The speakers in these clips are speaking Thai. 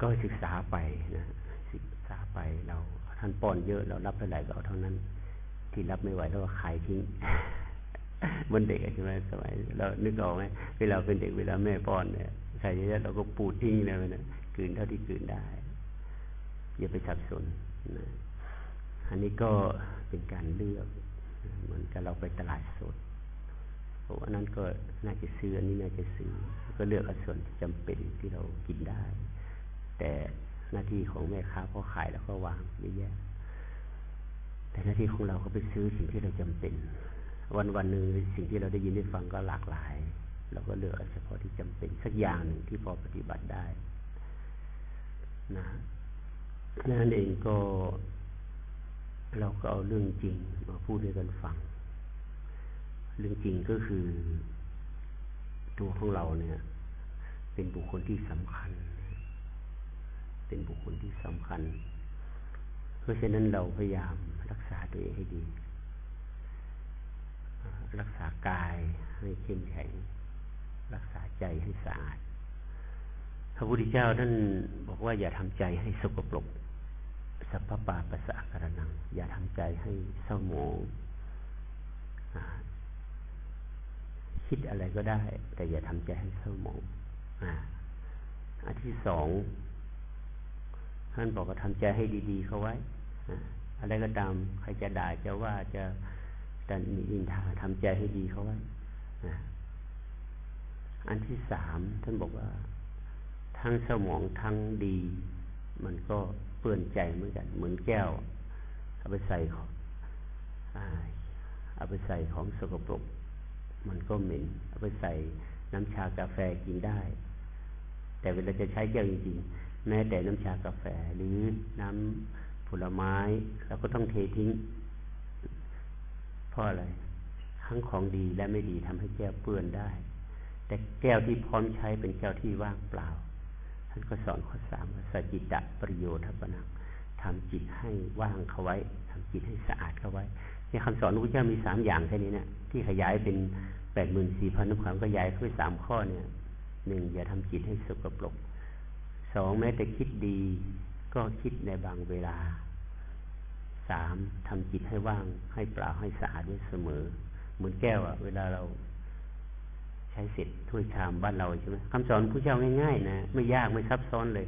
ก็ศึกษาไปนะศึกษาไปเราท่านป้อนเยอะเรารับเท่าไหร่ก็เอาเท่านั้น ที่รับไม่ไหวเราก็ขายทิ้งมันเด็กใช่ไหมสมัยเรานึกออกไหมเวลาเป็นเด็กเวลาแม่ป้อนเนี่ยใครเยอะเราก็ปูดทิ้งเลยนะกืนเท่าที่กืนได้ อย่าไปสับสนนะอันนี้ก็เป็นการเลือกเหมือนกับเราไปตลาดสดเพราะว่านั้นก็น่าจะซื้ออันนี้น่าจะซื้อ ก็เลือกส่วนที่จำเป็นที่เรากินได้ แต่หน้าที่ของแม่ค้าพอขายแล้วก็วางเยอะแยะแต่หน้าที่ของเราก็ไปซื้อสิ่งที่เราจำเป็น วันวันหนึ่งสิ่งที่เราได้ยินได้ฟังก็หลากหลาย เราก็เลือกเฉพาะที่จำเป็นสักอย่างหนึ่งที่พอปฏิบัติได้นะนั่นเองก็เราก็เอาเรื่องจริงมาพูดให้กันฟัง เรื่องจริงก็คือตัวของเราเนี่ย เป็นบุคคลที่สำคัญ เป็นบุคคลที่สำคัญ เพราะฉะนั้นเราพยายามรักษาตัวเองให้ดี รักษากายให้เข้มแข็ง รักษาใจให้สะอาด พระพุทธเจ้าท่านบอกว่าอย่าทำใจให้สกปรกสัพพปาปัสะกระนัง อย่าทำใจให้เศร้าหมองคิดอะไรก็ได้ แต่อย่าทำใจให้เศร้าหมองอันที่สอง ท่านบอกว่าทำใจให้ดี ๆ เข้าไว้อะไรก็ตามใครจะด่าจะว่าจะดันอินทาทำใจให้ดีเข้าไว้อันที่สามท่านบอกว่า ทั้งสมองทั้งดี มันก็เปื้อนใจเหมือนกัน เหมือนแก้ว เอาไปใส่ของเอาไปใส่ของสกปรก มันก็เหม็น เอาไปใส่น้ำชากาแฟกินได้ แต่เวลาจะใช้แก้วจริงๆ แม้แต่น้ำชากาแฟหรือน้ำผลไม้เราก็ต้องเททิ้งเพราะอะไรทั้งของดีและไม่ดีทำให้แก้วเปื้อนได้ แต่แก้วที่พร้อมใช้เป็นแก้วที่ว่างเปล่า ท่านก็สอนข้อสามว่าสจิตะประโยชน์ทัปนังทำจิตให้ว่างเข้าไว้ทำจิตให้สะอาดเข้าไว้ในคำสอนพระเจ้ามีสามอย่างแค่นี้นะที่ขยายเป็นแปดหมื่นสี่พันความขยายขึ้นสามข้อเนี่ยหนึ่งอย่าทำจิตให้สกปรก สองแม้แต่คิดดี ก็คิดในบางเวลาสามทำจิตให้ว่างให้เปล่าให้สะอาดไว้เสมอ เหมือนแก้วอะเวลาเราใช้เสร็จถ้วยชามบ้านเราใช่ไหมคำสอนผู้เจ้าง่ายๆนะไม่ยากไม่ซับซ้อนเลย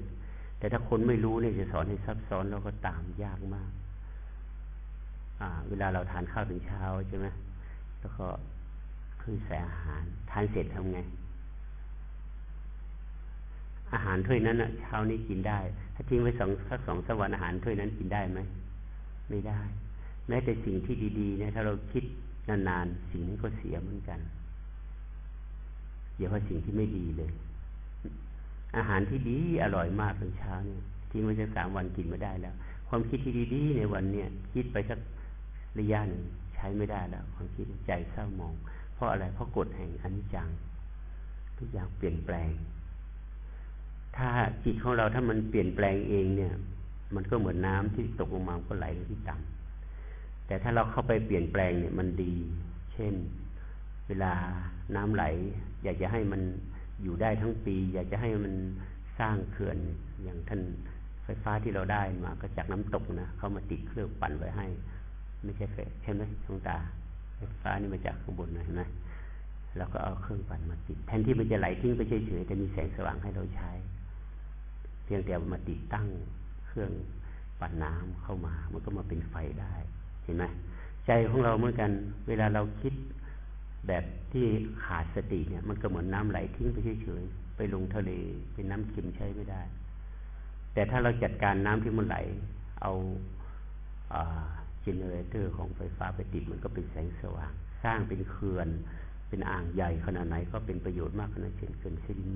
แต่ถ้าคนไม่รู้เนี่ยจะสอนให้ซับซ้อนแล้วก็ตามยากมาก อ่า เวลาเราทานข้าวถึงเช้าใช่ไหมแล้วก็คือใส่อาหาร ทานเสร็จทำไง อาหารถ้วยนั้นอะเช้านี้กินได้ ถ้าทิ้งไว้สองสักสองสวรรค์อาหารถ้วยนั้นกินได้ไหมไม่ได้ แม้แต่สิ่งที่ดีๆเนี่ยถ้าเราคิดนานๆสิ่งนี้ก็เสียเหมือนกันอย่าว่าสิ่งที่ไม่ดีเลย อาหารที่ดีอร่อยมากตอนเช้าเนี่ยทิ้งไว้สักสามวันกินไม่ได้แล้ว ความคิดที่ดีๆในวันเนี้ยคิดไปสักระยะหนึ่งใช้ไม่ได้แล้ว ความคิดใจเศร้าหมอง เพราะอะไรเพราะกฎแห่งอนิจจังทุกอย่างเปลี่ยนแปลง ถ้าจิตของเราถ้ามันเปลี่ยนแปลงเองเนี่ย มันก็เหมือนน้ำที่ตกลงมาก็ไหลไปที่ต่ำแต่ถ้าเราเข้าไปเปลี่ยนแปลงเนี่ยมันดี เช่น เวลาน้ำไหล อยากจะให้มันอยู่ได้ทั้งปี อยากจะให้มันสร้างเขื่อนอย่างท่านไฟฟ้าที่เราได้มาก็จากน้ำตกนะเข้ามาติดเครื่องปั่นไว้ให้ ไม่ใช่เฟใช่ไหมดวงตา ไฟฟ้านี่มาจากข้างบนนะเห็นไหมเราก็เอาเครื่องปั่นมาติด แทนที่มันจะไหลทิ้งไปเฉยๆแต่มีแสงสว่างให้เราใช้ เพียงแต่มาติดตั้งเครื่องปั่นน้ำเข้ามา มันก็มาเป็นไฟได้ เห็นไหมใจของเราเหมือนกัน เวลาเราคิดแบบที่ขาดสติเนี่ย มันก็เหมือนน้ำไหลทิ้งไปเฉยๆไปลงทะเลเป็นน้ำเค็มใช้ไม่ได้ แต่ถ้าเราจัดการน้ำที่มันไหล เอาจเนเรเตอร์ของไฟฟ้าไปติดมันก็เป็นแสงสว่าง สร้างเป็นเขื่อน เป็นอ่างใหญ่ขนาดไหนก็เป็นประโยชน์มากขนาดเช่นเขื่อนสิริน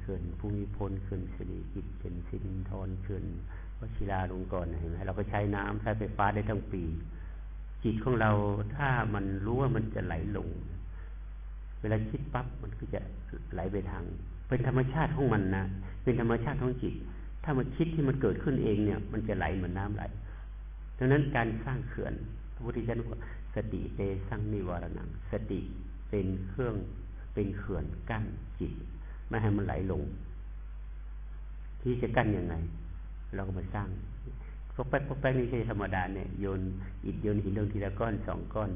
เขื่อนภูมิพลเขื่อนสิริกิจเขื่อนสิรินทรเขื่อนวชิราลงกรณ์เห็นไหมเราก็ใช้น้ำใช้ไฟฟ้าได้ทั้งปี จิตของเราถ้ามันรู้ว่ามันจะไหลลง เวลาคิดปั๊บมันก็จะไหลไปทาง เป็นธรรมชาติของมันนะเป็นธรรมชาติของจิต ถ้ามันคิดที่มันเกิดขึ้นเองเนี่ย มันจะไหลเหมือนน้าไหลดังนั้นการสร้างเขื่อนพระพุทธเจ้าบอกสติเตสร้างนิวรณังสติเป็นเครื่องเป็นเขื่อนกั้นจิต ไม่ให้มันไหลลง ที่จะกั้นยังไง เราก็มาสร้างพวกแป๊กพวกแป๊กนี่ใช่ธรรมดาเนี่ยโยนอิฐโยนหินลงทีละก้อนสองก้อน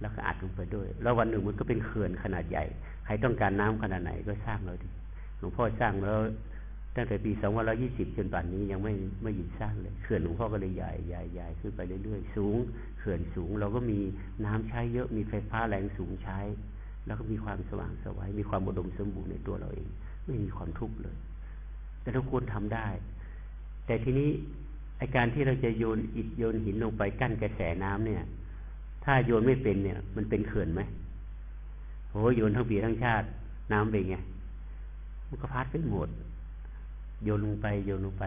แล้วก็อัดลงไปด้วย แล้ววันหนึ่งมันก็เป็นเขื่อนขนาดใหญ่ ใครต้องการน้ำขนาดไหนก็สร้างเราดิหลวงพ่อสร้างแล้วตั้งแต่ปีสองพันร้อยี่สิบจนป่านนี้ยังไม่ไม่หยุดสร้างเลยเขื่อนหลวงพ่อก็เลยใหญ่ใหญ่ใหญ่ขึ้นไปเรื่อยๆสูงเขื่อนสูงเราก็มีน้ำใช้เยอะมีไฟฟ้าแรงสูงใช้ แล้วก็มีความสว่างสวัยมีความอุดมสมบูรณ์ในตัวเราเอง ไม่มีความทุกข์เลย แต่เราควรทำได้ แต่ทีนี้ไอการที่เราจะโยนอิฐโยนหินลงไปกั้นกระแสน้ำเนี่ย ถ้าโยนไม่เป็นเนี่ย มันเป็นเขื่อนไหมโหโยนทั้งปีทั้งชาติ น้ำเป็นไงมันก็พัดไปหมด โยนลงไปโยนลงไป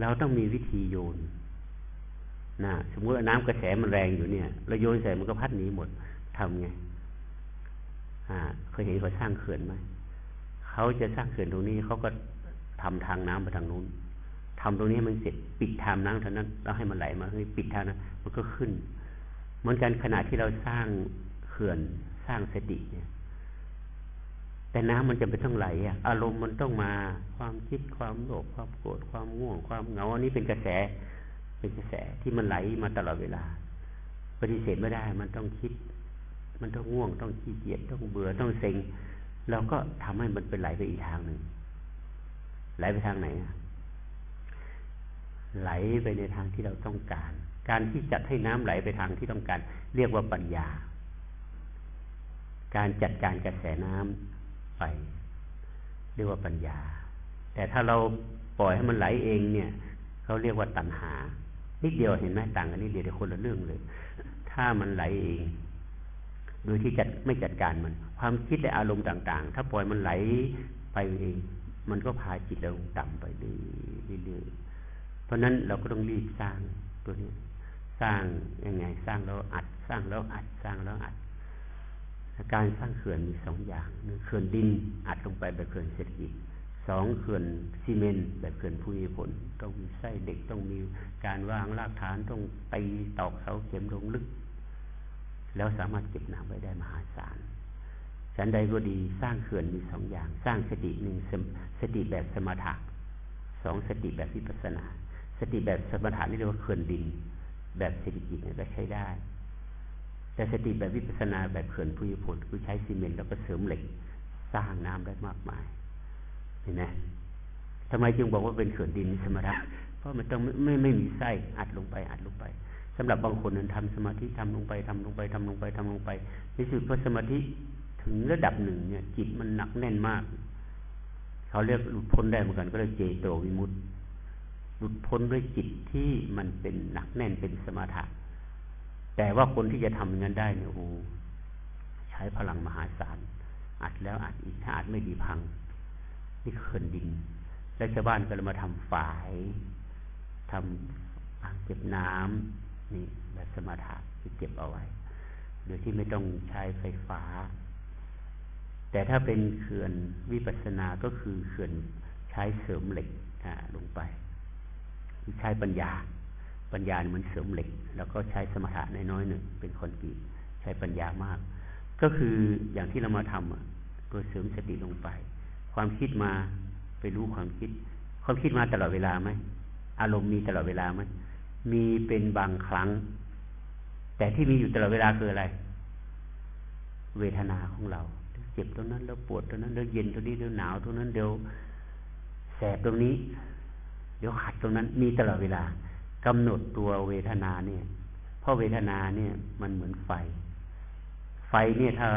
เราต้องมีวิธีโยนนะสมมติว่าน้ำกระแสมันแรงอยู่เนี่ยเราโยนใส่มันก็พัดหนีหมดทำไง อ่าเคยเห็นเขาสร้างเขื่อนไหมเขาจะสร้างเขื่อนตรงนี้เขาก็ทำทางน้ำไปทางนู้นทำตรงนี้มันเสร็จปิดทางน้ำเท่านั้นแล้วให้มันไหลมาเฮ้ยปิดทางนั้นมันก็ขึ้น เหมือนกันขณะที่เราสร้างเขื่อนสร้างสติเนี่ย แต่น้ำมันจะไปต้องไหลอะอารมณ์มันต้องมาความคิดความโลภความโกรธความง่วง ความเหงาอันนี้เป็นกระแส เป็นกระแสที่มันไหลมาตลอดเวลา ปฏิเสธไม่ได้ มันต้องคิด มันต้องง่วงต้องขี้เกียจต้องเบื่อต้องเซ็งเราก็ทำให้มันเป็นไหลไปอีกทางหนึ่งไหลไปทางไหนไหลไปในทางที่เราต้องการ การที่จัดให้น้ำไหลไปทางที่ต้องการ เรียกว่าปัญญา การจัดการกระแสน้ำไป เรียกว่าปัญญา แต่ถ้าเราปล่อยให้มันไหลเองเนี่ยเขาเรียกว่าตัณหานิดเดียวเห็นไหมต่างกันนิดเดียวแต่คนละเรื่องเลย ถ้ามันไหลเอง โดยที่จัดไม่จัดการมัน ความคิดและอารมณ์ต่าง ๆ ถ้าปล่อยมันไหลไปเองมันก็พาจิตเราต่ำไปเรื่อยๆเพราะนั้นเราก็ต้องรีบสร้างตัวนี้ สร้างยังไง สร้างแล้วอัด สร้างแล้วอัดสร้างแล้วอัด การสร้างเขื่อนมีสองอย่างหนึ่งเขื่อนดินอัดลงไปแบบเขื่อนเศรษฐกิจสองเขื่อนซีเมนต์แบบเขื่อนภูมิพลต้องมีไส้เด็กต้องมีการวางรากฐานต้องตีตอกเสาเข็มลงลึก แล้วสามารถเก็บน้ำไว้ได้มหาศาลฉันใดก็ดีสร้างเขื่อนมีสองอย่าง สร้างสติหนึ่งสติแบบสมถะสองสติแบบวิปัสนา สติแบบสมถะนี่เรียกว่าเขื่อนดิน แบบเศรษฐกิจเนี่ยก็ใช้ได้ แต่สติแบบวิปัสนาแบบเขื่อนพุยผลคือใช้ซีเมนต์แล้วก็เสริมเหล็ก สร้างน้ำได้มากมายเห็นไหมทำไมจึงบอกว่าเป็นเขื่อนดินสมถะเพราะมันต้องไม่ไม่ไม่มีไส้อัดลงไปอัดลงไป สำหรับบางคนนั้นทำสมาธิทำลงไปทำลงไปทำลงไปทำลงไปในสุดพอสมาธิถึงระดับหนึ่งเนี่ย จิตมันหนักแน่นมาก เขาเรียกหลุดพ้นได้เหมือนกัน ก็เรียกเจโตวิมุตติ หลุดพ้นด้วยจิตที่มันเป็นหนักแน่นเป็นสมาธิแต่ว่าคนที่จะทำอย่างนั้นได้เนี่ยโอ้ใช้พลังมหาศาลอัดแล้วอัดอีกถ้าอัดไม่ดีพัง นี่เขื่อนดิน แล้วชาวบ้านก็เลยมาทำฝายทำอ่างเก็บน้ำ นี่แบบสมถะที่เก็บเอาไว้ โดยที่ไม่ต้องใช้ไฟฟ้า แต่ถ้าเป็นเขื่อนวิปัสสนาก็คือเขื่อนใช้เสริมเหล็กลงไปใช้ปัญญา ปัญญาเหมือนเสริมเหล็ก แล้วก็ใช้สมถะน้อยๆหนึ่งเป็นคนกีใช้ปัญญามาก ก็คืออย่างที่เรามาทำตัวเสริมสติลงไป ความคิดมาไปรู้ความคิด ความคิดมาตลอดเวลาไหมอารมณ์มีตลอดเวลาไหม มีเป็นบางครั้ง แต่ที่มีอยู่ตลอดเวลาคืออะไร เวทนาของเรา เจ็บตรงนั้นแล้วปวดตรงนั้นแล้วเย็นตรงนี้แล้วหนาวตรงนั้นเดี๋ยวแสบตรงนี้ เดี๋ยวขัดตรงนั้น มีตลอดเวลากำหนดตัวเวทนาเนี่ย เพราะเวทนาเนี่ย มันเหมือนไฟ ไฟเนี่ยถ้า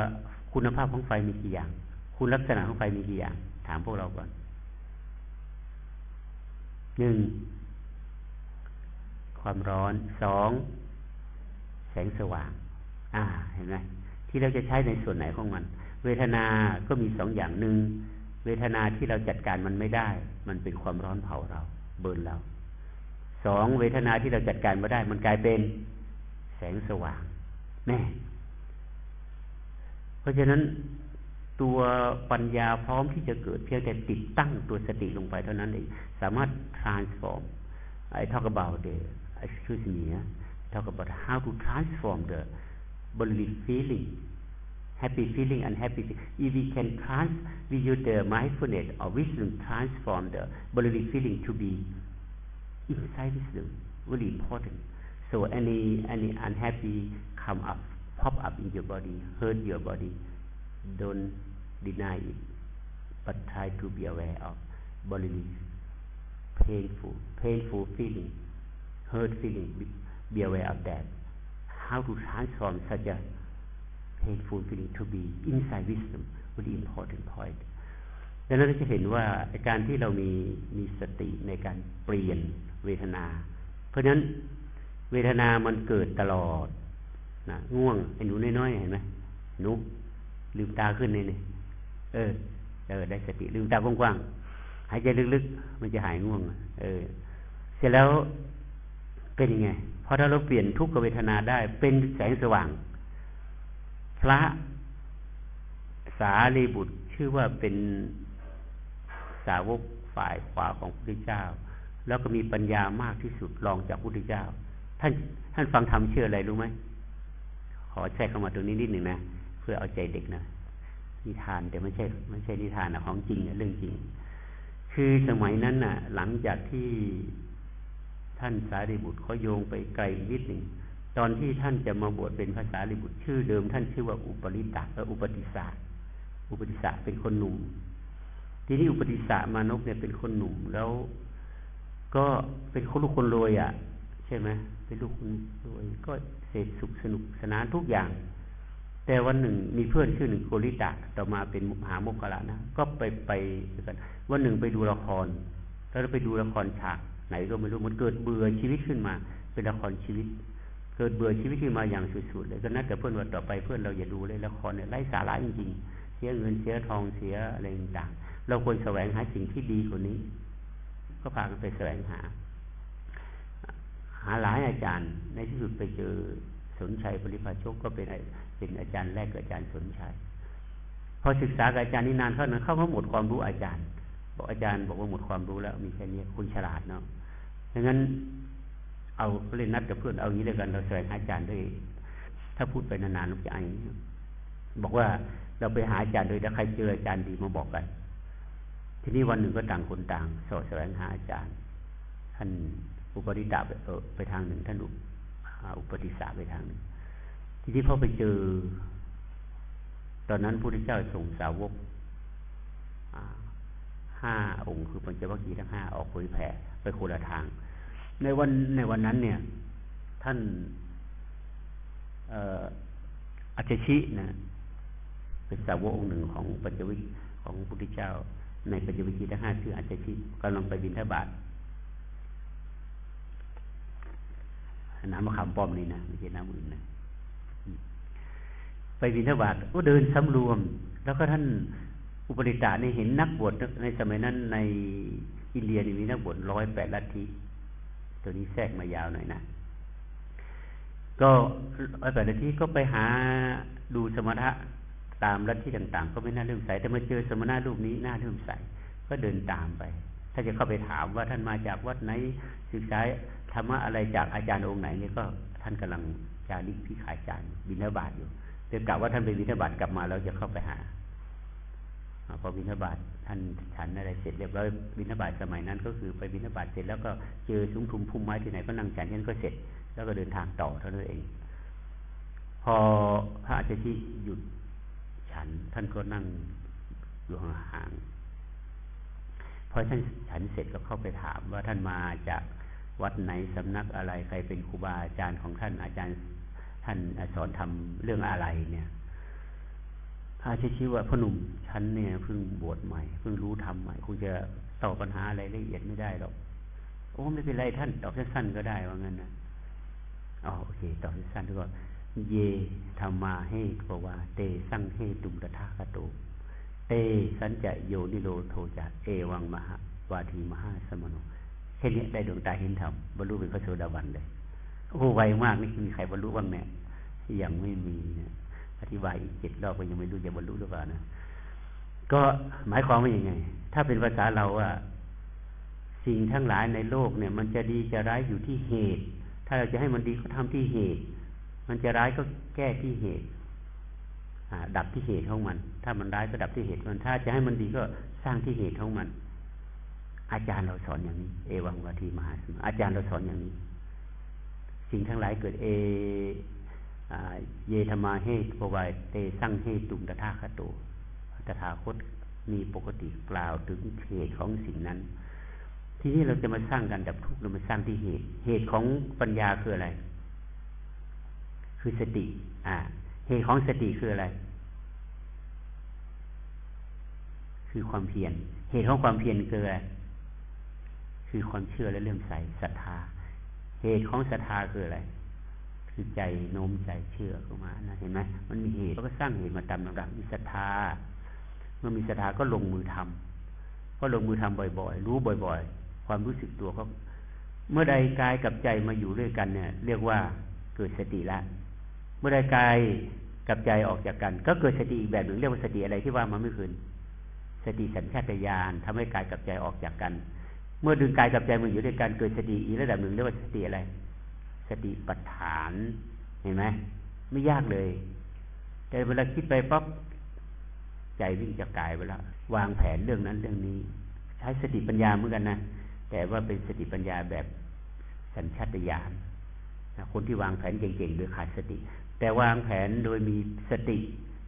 คุณภาพของไฟมีกี่อย่าง คุณลักษณะของไฟมีกี่อย่าง ถามพวกเราก่อนหนึ่ง ความร้อนสองแสงสว่าง อ่าเห็นไหมที่เราจะใช้ในส่วนไหนของมัน เวทนาก็มีสองอย่างหนึ่งเวทนาที่เราจัดการมันไม่ได้ มันเป็นความร้อนเผาเรา เบิร์นเราสองเวทนาที่เราจัดการมาได้ มันกลายเป็นแสงสว่างแน่เพราะฉะนั้นตัวปัญญาพร้อมที่จะเกิดเพียงแต่ติดตั้งตัวสติลงไปเท่านั้นเองสามารถ transform I talk about the excuse me yeah, talk about how to transform the bodily feeling happy feeling, unhappy feeling. If we can trans, we use the mindfulness or wisdom transform the bodily feeling to be inside wisdom, really important. So any any unhappy come up, pop up in your body, hurt your body, don't deny it, but try to be aware of bodily painful, painful feeling, hurt feeling. Be, aware of that. How to transform such a painful feeling to be inside wisdom very important point ดังนั้นเราจะเห็นว่าการที่เรามีมีสติในการเปลี่ยนเวทนา เพราะฉะนั้นเวทนามันเกิดตลอดนะง่วงไอ้หนูน้อยๆเห็นไหมหนูลืมตาขึ้นนี่เออเออได้สติลืมตากว้างๆหายใจลึกๆมันจะหายง่วง เออ เสร็จแล้ว เป็นยังไงพอถ้าเราเปลี่ยนทุกขเวทนาได้เป็นแสงสว่าง พระสารีบุตรชื่อว่าเป็นสาวกฝ่ายขวาของพระพุทธเจ้า แล้วก็มีปัญญามากที่สุดรองจากพระพุทธเจ้า ท่านท่านฟังธรรมเชื่ออะไรรู้ไหมขอแทรกเข้ามาตรงนี้นิดหนึ่งนะเพื่อเอาใจเด็กนะนิทานแต่ไม่ใช่ไม่ใช่นิทานนะของจริงเรื่องจริง คือสมัยนั้นน่ะ หลังจากที่ ท่านสารีบุตรเขาโยงไปไกลนิดหนึ่งตอนที่ท่านจะมาบวชเป็นภาษาลิบุตรชื่อเดิม ท่านชื่อว่าอุปริตะและอุปติสาอุปติสาเป็นคนหนุ่ม ทีนี้อุปติสามานพเนี่ยเป็นคนหนุ่มแล้ว ก็เป็นคนลูกคนรวยอะ ใช่ไหมเป็นลูกคนรวยก็เสพสุขสนุกสนานทุกอย่าง แต่วันหนึ่งมีเพื่อนชื่อหนึ่งโกริตะต่อมาเป็นมหาโมกขละนะก็ไปไปกันวันหนึ่งไปดูละคร แล้วไปดูละครฉาก ไหนก็ไม่รู้มันเกิดเบื่อชีวิตขึ้นมา เป็นละครชีวิต เกิดเบื่อชีวิตขึ้นมาอย่างสุดๆเลยก็นัดกับเพื่อนว่าต่อไปเพื่อนเราอย่าดูเลยละครเนี่ยไร้สาระจริงๆเสียเงินเสียทองเสียอะไรต่างๆเราควรแสวงหาสิ่งที่ดีกว่านี้ ก็พากันไปแสวงหา หาหลายอาจารย์ ในที่สุดไปเจอสนชัยปริภาชกก็เป็นเป็นอาจารย์แรกกับอาจารย์สนชัยพอศึกษากับอาจารย์นี่นานเท่านั้นเข้ามาหมดความรู้อาจารย์ บอกอาจารย์บอกว่าหมดความรู้แล้วมีแค่นี้คุณฉลาดเนาะดังนั้น เอาเล่นนัดกับเพื่อนเอางี้เลยกันเราแสวงหาอาจารย์ด้วย ถ้าพูดไปนานๆมันจะไอบอกว่าเราไปหาอาจารย์โดยถ้าใครเจออาจารย์ดีมาบอกกัน ทีนี้วันหนึ่งก็ต่างคนต่างสอบแสวงหาอาจารย์ ท่านอุปติตาไปไปทางหนึ่ง ท่านอุปติสาไปทางหนึ่ง ทีนี้พอไปเจอ ตอนนั้นพระพุทธเจ้าส่งสาวก ห้าองค์คือปัญจวัคคีย์ทั้งห้าออกเผยแผ่ไปคนละทาง ในวันในวันนั้นเนี่ย ท่านอัจฉินะเป็นสาวกองค์หนึ่งของปัจจวิของพุทธเจ้า ในปัจจวิคีทั้งห้าชื่ออัจฉิกำลังไปบินทบาทน้ำมะขามป้อมนี่นะไม่ใช่น้ำอื่นนะไปบินทบาทก็เดินสำรวม แล้วก็ท่าน อุปริตานี่เห็นนักบวชในสมัยนั้นในอินเดียมีนักบวชร้อยแปดลัทธิตัวนี้แทรกมายาวหน่อยนะ ก็ร้อาศัที่ก็ไปหาดูสมถะตามลัทธิต่างๆ ก็ไม่น่าเลื่อมใสแต่มาเจอสมณะรูปนี้น่าเลื่อมใสก็เดินตามไป ถ้าจะเข้าไปถามว่าท่านมาจากวัดไหนศึกษาธรรมะอะไรจากอาจารย์องค์ไหนนี่ก็ท่านกำลังจาริกพิขายจารย์บิณฑบาตอยู่เดี๋ยวกล่าวว่าท่านไปบิณฑบาตกลับมาเราจะเข้าไปหา พอบิณฑบาตท่านฉันอะไรเสร็จเรียบร้อยบิณฑบาตสมัยนั้น ก็คือไปบิณฑบาตเสร็จแล้วก็เจอซุ้มทุมพุ่มไม้ที่ไหนก็นั่งฉันนั้นก็เสร็จ แล้วก็เดินทางต่อเท่านั้นเอง พอพระอาจารย์ที่หยุดฉัน ท่านก็นั่งอยู่ห่างพอท่านฉันเสร็จก็เข้าไปถามว่าท่านมาจากวัดไหนสำนักอะไรใครเป็นครูบาอาจารย์ของท่านอาจารย์ ท่านสอนทำเรื่องอะไรเนี่ย อาชีชีว่าพ่อหนุ่มฉันเนี่ยเพิ่งบวชใหม่เพิ่งรู้ทำใหม่คงจะตอบปัญหาอะไรละเอียดไม่ได้หรอกโอ้ไม่เป็นไรท่านตอบสั้นๆก็ได้ว่างั้นนะอ๋อโอเคตอบสั้นๆก็เยธรรมาให้กว่าเตสั่งให้ตุมตถาคโตเตสัญจะโยนิโรโทจะเอวังมหาวาทีมหาสมโนแค่นี้ได้ดวงตาเห็นธรรมบรรลุเป็นพระโสดาบันเลยโอ้ไวมากนี่มีใครบรรลุบ้างเนี่ยยังไม่มีเนี่ย ธิบายอีกเจ็ดรอบก็ยังไม่รู้จะบรรลุหรือเปล่านะก็หมายความว่าอยังไง ถ้าเป็นภาษาเราว่าสิ่งทั้งหลายในโลกเนี่ย มันจะดีจะร้ายอยู่ที่เหตุ ถ้าเราจะให้มันดีก็ทำที่เหตุ มันจะร้ายก็แก้ที่เหตุดับที่เหตุของมัน ถ้ามันร้ายก็ดับที่เหตุมันถ้าจะให้มันดีก็สร้างที่เหตุของมัน อาจารย์เราสอนอย่างนี้ เอวังวัทีมหาสมอาจารย์เราสอนอย่างนี้ สิ่งทั้งหลายเกิดเอ เยธมาเฮตวายเตสั่งเฮตุงตถาคตโตถาคตมีปกติกล่าวถึงเหตุของสิ่งนั้น ที่นี้เราจะมาสร้างการดับทุกข์เรามาสร้างที่เหตุ เหตุของปัญญาคืออะไร คือสติ อ่า เหตุของสติคืออะไร คือความเพียร เหตุของความเพียรคืออะไร คือความเชื่อและเลื่อมใสศรัทธา เหตุของศรัทธาคืออะไร คือใจโน้มใจเชื่อเข้ามานะเห็นไหมมันมีเหตุแล้วก็สร้างเหตุมาตามลำดับมีศรัทธาเมื่อมีศรัทธาก็ลงมือทำก็ลงมือทำบ่อยๆ รู้บ่อย ๆ ความรู้สึกตัวก็เมื่อใดกายกับใจมาอยู่ด้วยกันเนี่ย เรียกว่าเกิดสติล้วเมื่อใดกายกับใจออกจากกัน ก็เกิดสติอีกแบบหนึ่งเรียกว่าสติอะไรที่ว่ามาไม่คืนสติสัญชาตญาณทำให้กายกับใจออกจากกัน เมื่อดึงกายกับใจมาอยู่ด้วยกันเกิดสติอีกระดับหนึ่งเรียกว่าสติอะไร สติปัฏฐาน เห็นไหมไม่ยากเลย แต่เวลาคิดไปปั๊บใจวิ่งจะกายไปแล้ววางแผนเรื่องนั้นเรื่องนี้ ใช้สติปัญญาเหมือนกันนะแต่ว่าเป็นสติปัญญาแบบสัญชาตญาณคนที่วางแผนเก่งๆโดยขาดสติ แต่วางแผนโดยมีสติ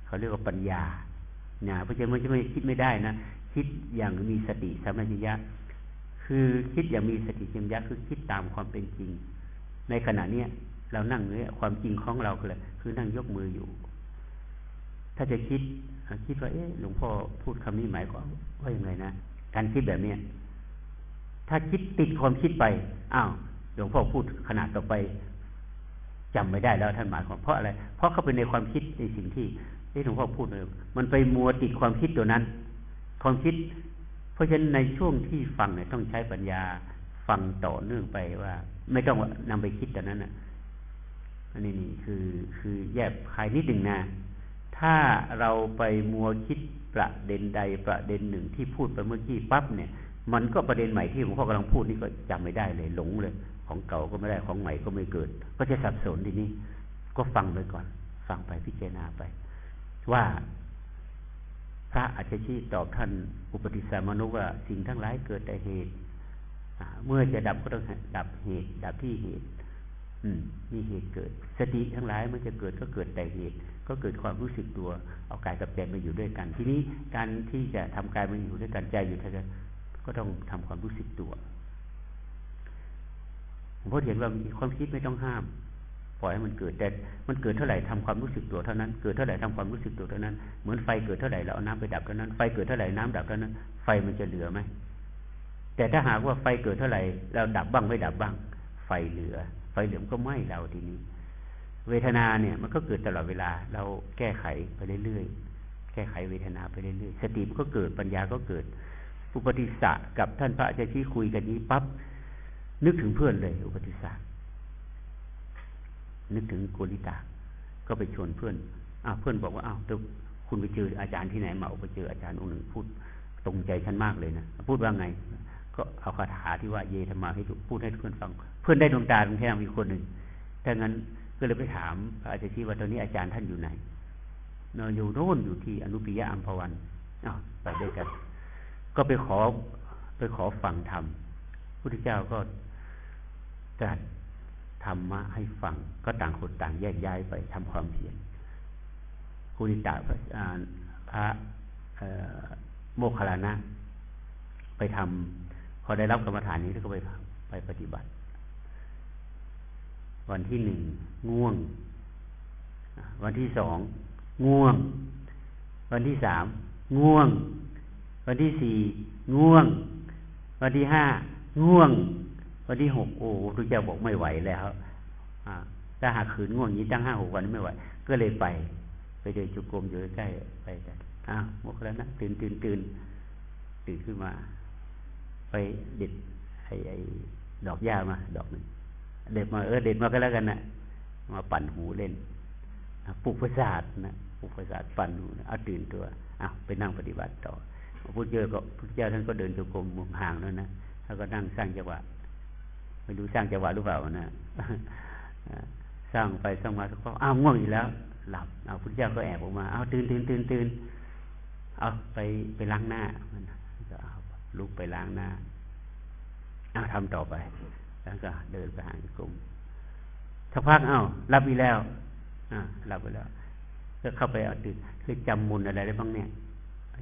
เขาเรียกว่าปัญญาเนี่ยเพราะฉะนั้นมันจะไม่คิดไม่ได้นะคิดอย่างมีสติสัมปชัญญะคือคิดอย่างมีสติสัมปชัญญะคือคิดตามความเป็นจริง ในขณะเนี้ยเรานั่งเนี่ยความจริงของเราคืออะไรคือนั่งยกมืออยู่ ถ้าจะคิดคิดว่าเอ๊ะหลวงพ่อพูดคำนี้หมายความว่าอย่างไรนะการคิดแบบเนี้ยถ้าคิดติดความคิดไปอ้าวหลวงพ่อพูดขนาดต่อไปจำไม่ได้แล้วท่านหมายความเพราะอะไร เพราะเขาเป็นในความคิดในสิ่งที่ที่หลวงพ่อพูดเลยมันไปมัวติดความคิดตัวนั้น ความคิด เพราะฉะนั้นในช่วงที่ฟังเนี่ยต้องใช้ปัญญาฟังต่อเนื่องไปว่า ไม่ต้องนำไปคิดแต่นั้นนะอันนี้นี่คือคือแยบคายนิดหนึ่งนะถ้าเราไปมัวคิดประเด็นใดประเด็นหนึ่งที่พูดไปเมื่อกี้ปั๊บเนี่ย มันก็ประเด็นใหม่ที่หลวงพ่อกำลังพูดนี่ก็จำไม่ได้เลยหลงเลย ของเก่าก็ไม่ได้ของใหม่ก็ไม่เกิด ก็จะสับสนทีนี้ ก็ฟังไปก่อน ฟังไปพิจารณาไป ว่าพระอาจารย์ชี้ตอบท่านอุปติสามนุว่าสิ่งทั้งหลายเกิดแต่เหตุ เมื่อจะดับก็ต้องดับเหตุ ดับที่เหตุ อืมมีเหตุเกิด สติทั้งหลายมันจะเกิดก็เกิดแต่เหตุ ก็เกิดความรู้สึกตัว เอากายกับใจมาอยู่ด้วยกัน ทีนี้การที่จะทำกายมาอยู่ด้วยกันใจอยู่ด้วยกันก็ต้องทำความรู้สึกตัวผมพอเห็นว่ามีความคิดไม่ต้องห้าม ปล่อยให้มันเกิดแต่มันเกิดเท่าไหร่ทำความรู้สึกตัวเท่านั้น เกิดเท่าไหร่ทำความรู้สึกตัวเท่านั้น เหมือนไฟเกิดเท่าไหร่เราเอาน้ำไปดับเท่านั้น ไฟเกิดเท่าไหร่น้ำดับเท่านั้น ไฟมันจะเหลือไหม แต่ถ้าหากว่าไฟเกิดเท่าไหร่เราดับบ้างไม่ดับบ้าง ไฟเหลือ ไฟเหลือมก็ไหม้เราทีนี้ เวทนาเนี่ย มันก็เกิดตลอดเวลา เราแก้ไขไปเรื่อยๆแก้ไขเวทนาไปเรื่อยๆสติมันก็เกิดปัญญาก็เกิด อุปติสสะกับท่านพระอาจารย์ชี้คุยกันนี้ปั๊บนึกถึงเพื่อนเลย อุปติสสะนึกถึงโกริตาก็ไปชวนเพื่อนอ้าวเพื่อนบอกว่าอ้าวคุณไปเจออาจารย์ที่ไหนมาไปเจออาจารย์องค์หนึ่งพูดตรงใจฉันมากเลยนะพูดว่าไง ก็เอาคาถาที่ว่าเยธรรมาให้พูดให้เพื่อนฟัง เพื่อนได้ดวงตาเพียงแค่มีคนหนึ่งถ้างั้นก็เลยไปถามพระอาจารย์ชี้ว่าตอนนี้อาจารย์ท่านอยู่ไหนนอนอยู่โน่นอยู่ที่อนุปิยะอัมพวันอ้าวไปด้วยกัน ก็ไปขอไปขอฟังธรรมพุทธเจ้าก็ตรัสธรรมะให้ฟัง ก็ต่างคนต่างแยกย้ายไปทำความเพียรคุณตาพระพระโมคคัลลานะไปทำ พอได้รับกรรมฐานนี้ก็ไปไปปฏิบัติ วันที่หนึ่งง่วง วันที่สองง่วง วันที่สามง่วง วันที่สี่ง่วง วันที่ห้าง่วง วันที่หกโอ้ทุกเจ้าบอกไม่ไหวแล้วถ้าหากขืนง่วงนี้ตั้งห้าหกวันไม่ไหว ก็เลยไป ไปเดินจุกรมอยู่ใกล้ไปกันอ้าวโมกแล้วนะตื่นตื่นตื่นตื่นขึ้นมา ไปเด็ดไอ้ไอ้ดอกหญ้ามา ดอกหนึ่งเด็ดมาเออเด็ดมาก็แล้วกันนะมาปั่นหูเล่นปลุกประสาทนะปลุกประสาทปั่นหูเอาตื่นตัวอ้าวไปนั่งปฏิบัติต่อพระพุทธเจ้าก็พุทธเจ้าท่านก็เดินจงกรมมุมห่างแล้วนะแล้วก็นั่งสร้างจังหวะไม่รู้สร้างจังหวะหรือเปล่านะสร้างไปสร้างมาสักพักอ้าวง่วงอีกแล้ว หลับเอาพุทธเจ้าก็แอบออกมาเอาตื่นตื่นตื่นตื่นเอาไปไปล้างหน้ามันก็เอา ลุกไปล้างหน้าเอาทำต่อไป แล้วก็เดินไปหากลุ่มสักพักเอารับอีแล้วอ่ารับไปแล้ว ก็เข้าไปเอาตื่นคือจำมุนอะไรได้บ้างเนี่ย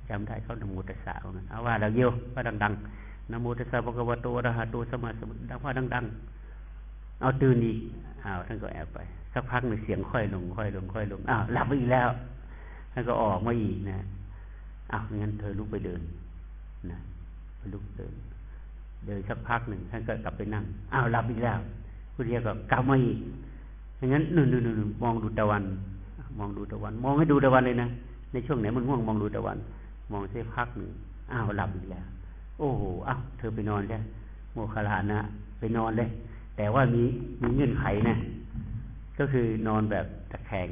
จำได้เขานโมตัสสะเอาว่าเราเยี่ยวว่าดังๆนโมตัสสะภะคะวะโตอะระหะโตสมมาสัมพุทธัสสะว่าดัง ๆ เอาตื่นอีกอ้าวท่านก็แอบไป สักพักหนึ่งเสียงค่อยลงค่อยลงค่อยลงอ้าวหลับไปอีกแล้วท่านก็ออกมาอีกนะอ้าวงั้นเธอลุกไปเดินนะ ลุกเดิน เดินสักพักหนึ่งท่านก็กลับไปนั่ง อ้าวหลับอีกแล้วพุทธิยาก็กลับมาอีกอย่างนั้นหนึ่งหนึ่งหนึ่งมองดูตะวัน มองดูตะวัน มองให้ดูตะวันเลยนะในช่วงไหนมันง่วงมองดูตะวัน มองสักพักหนึ่งอ้าวหลับอีกแล้ว โอ้โหอ้าวเธอไปนอนแล้วโมคคลานะ ไปนอนเลย แต่ว่ามีมีเงื่อนไขนะก็คือนอนแบบตะแคง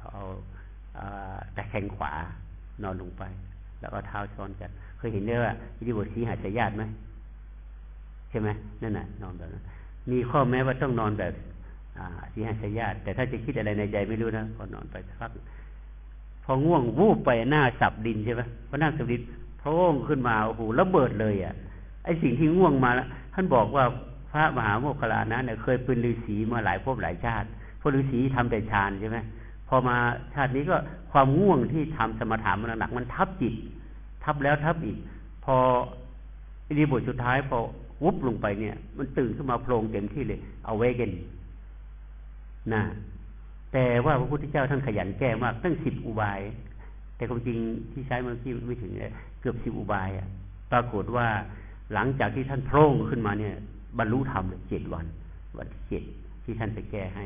เอาตะแคงขวานอนลงไป แล้วก็เท้าซ้อนกัน ยเห็นได้ว่าอิริบทสีหาสยาติไหมใช่ไหมนั่นน่ะ นอนแบบนั้นมีข้อแม้ว่าต้องนอนแบบสีหาสยาติ แต่ถ้าจะคิดอะไรในใจไม่รู้นะพอนอนไปสักพัก พอง่วงวูบไปหน้าสับดินใช่ไหมพอหน้าสับดินพร่งขึ้นมาโอ้โหระเบิดเลยอะไอสิ่งที่ง่วงมาท่านบอกว่าพระมหาโมคคลานะเนี่ยเคยเป็นฤาษีมาหลายภพหลายชาติพระฤาษีทำแต่ฌานใช่ไหมพอมาชาตินี้ก็ความง่วงที่ทำสมถะมันหนักมันทับจิต ทับแล้วทับอีก พออิริบทสุดท้ายพอวุบลงไปเนี่ย มันตื่นขึ้นมาโพลงเต็มที่เลยเอาไว้กันนะแต่ว่าพระพุทธเจ้าท่านขยันแก้มากตั้งสิบอุบาย แต่ความจริงที่ใช้เมื่อกี้ไม่ถึงเกือบสิบอุบายอะปรากฏว่าหลังจากที่ท่านโพร่งขึ้นมาเนี่ย บรรลุธรรมเลยเจ็ดวัน วันที่เจ็ดที่ท่านไปแก้ให้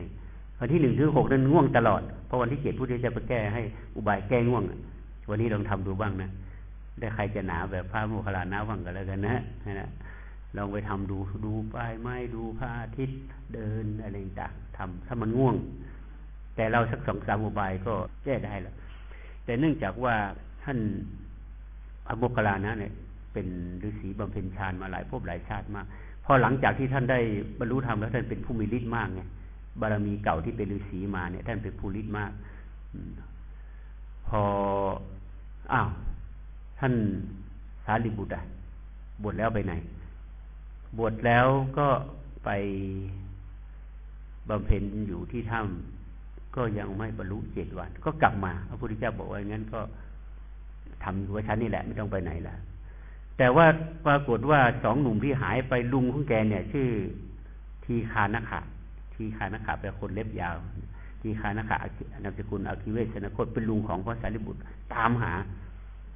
วันที่หนึ่งถึงหกนั้นง่วงตลอดเพราะวันที่เจ็ดผู้ที่จะไปแก้ให้อุบายแก้ง่วงวันนี้ลองทำดูบ้างนะ ได้ใครจะหนาแบบพระโมคคัลลานะบ้างกันแล้วกันนะนะลองไปทำดูดูป้ายไม้ดูพระอาทิตย์เดินอะไรต่างทำถ้ามันง่วง แต่เราสักสองสามอุบายก็แก้ได้แล้วแต่เนื่องจากว่าท่านอโมคคัลลานะเนี่ย เป็นฤาษีบำเพ็ญฌานมาหลายภพหลายชาติมากพอหลังจากที่ท่านได้บรรลุธรรมแล้วท่านเป็นผู้มีฤทธิ์มากไงบารมีเก่าที่เป็นฤาษีมาเนี่ย ท่านเป็นผู้ฤทธิ์มากพออ้าว ท่านสารีบุตรบวชแล้วไปไหน บวชแล้วก็ไปบำเพ็ญอยู่ที่ถ้ำก็ยังไม่บรรลุเจ็ดวัน ก็กลับมาพระพุทธเจ้าบอกว่างั้นก็ทำอยู่ว่าฉันนี่แหละ ไม่ต้องไปไหนละแต่ว่าปรากฏว่าสองหนุ่มที่หายไปลุงของแกเนี่ย ชื่อ ทีคานะขาทีคานะขาเป็นคนเล็บยาว ทีคานะขานามสกุลอาคิเวสนคตเป็นลุงของพระสารีบุตรตามหา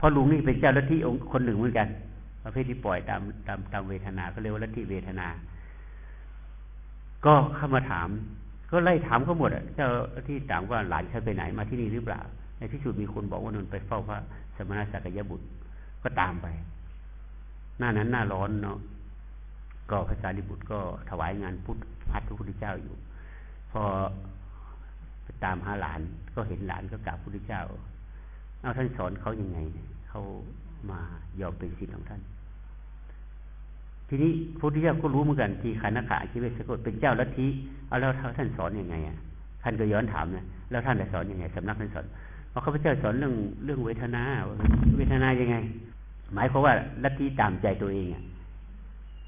พราะลุงนี่เป็นเจ้าลัทธิองค์คนหนึ่งเหมือนกัน ประเภทที่ปล่อยตามตามตามเวทนาก็เรียกว่าลัทธิเวทนา ก็เข้ามาถาม ก็ไล่ถามเขาหมดอะเจ้าที่ถามว่าหลานฉันไปไหนมาที่นี่หรือเปล่า ในที่สุดมีคนบอกว่านนไปเฝ้าพระสมณศักยบุตรก็ตามไป หน้านั้นหน้าร้อนเนาะก็พระสารีบุตรก็ถวายงานพุทธพัดพระพุทธเจ้าอยู่ พอตามหาหลานก็เห็นหลานก็กราบพระพุทธเจ้า เอาท่านสอนเขายังไง เขามายอมเป็นศิษย์ของท่าน ทีนี้พระพุทธเจ้าก็รู้เหมือนกันที่ขันธ์ขาชีวิตสกดเป็นเจ้าลัทธิเอาแล้วท่านสอนอยังไงอะท่านก็ย้อนถามนะแล้วท่านจะสอนอยังไงสำนักท่านสอนเพราะข้าพเจ้าสอนเรื่องเรื่องเวทนาเวทนายังไง หมายความว่าลัทธิตามใจตัวเองอะ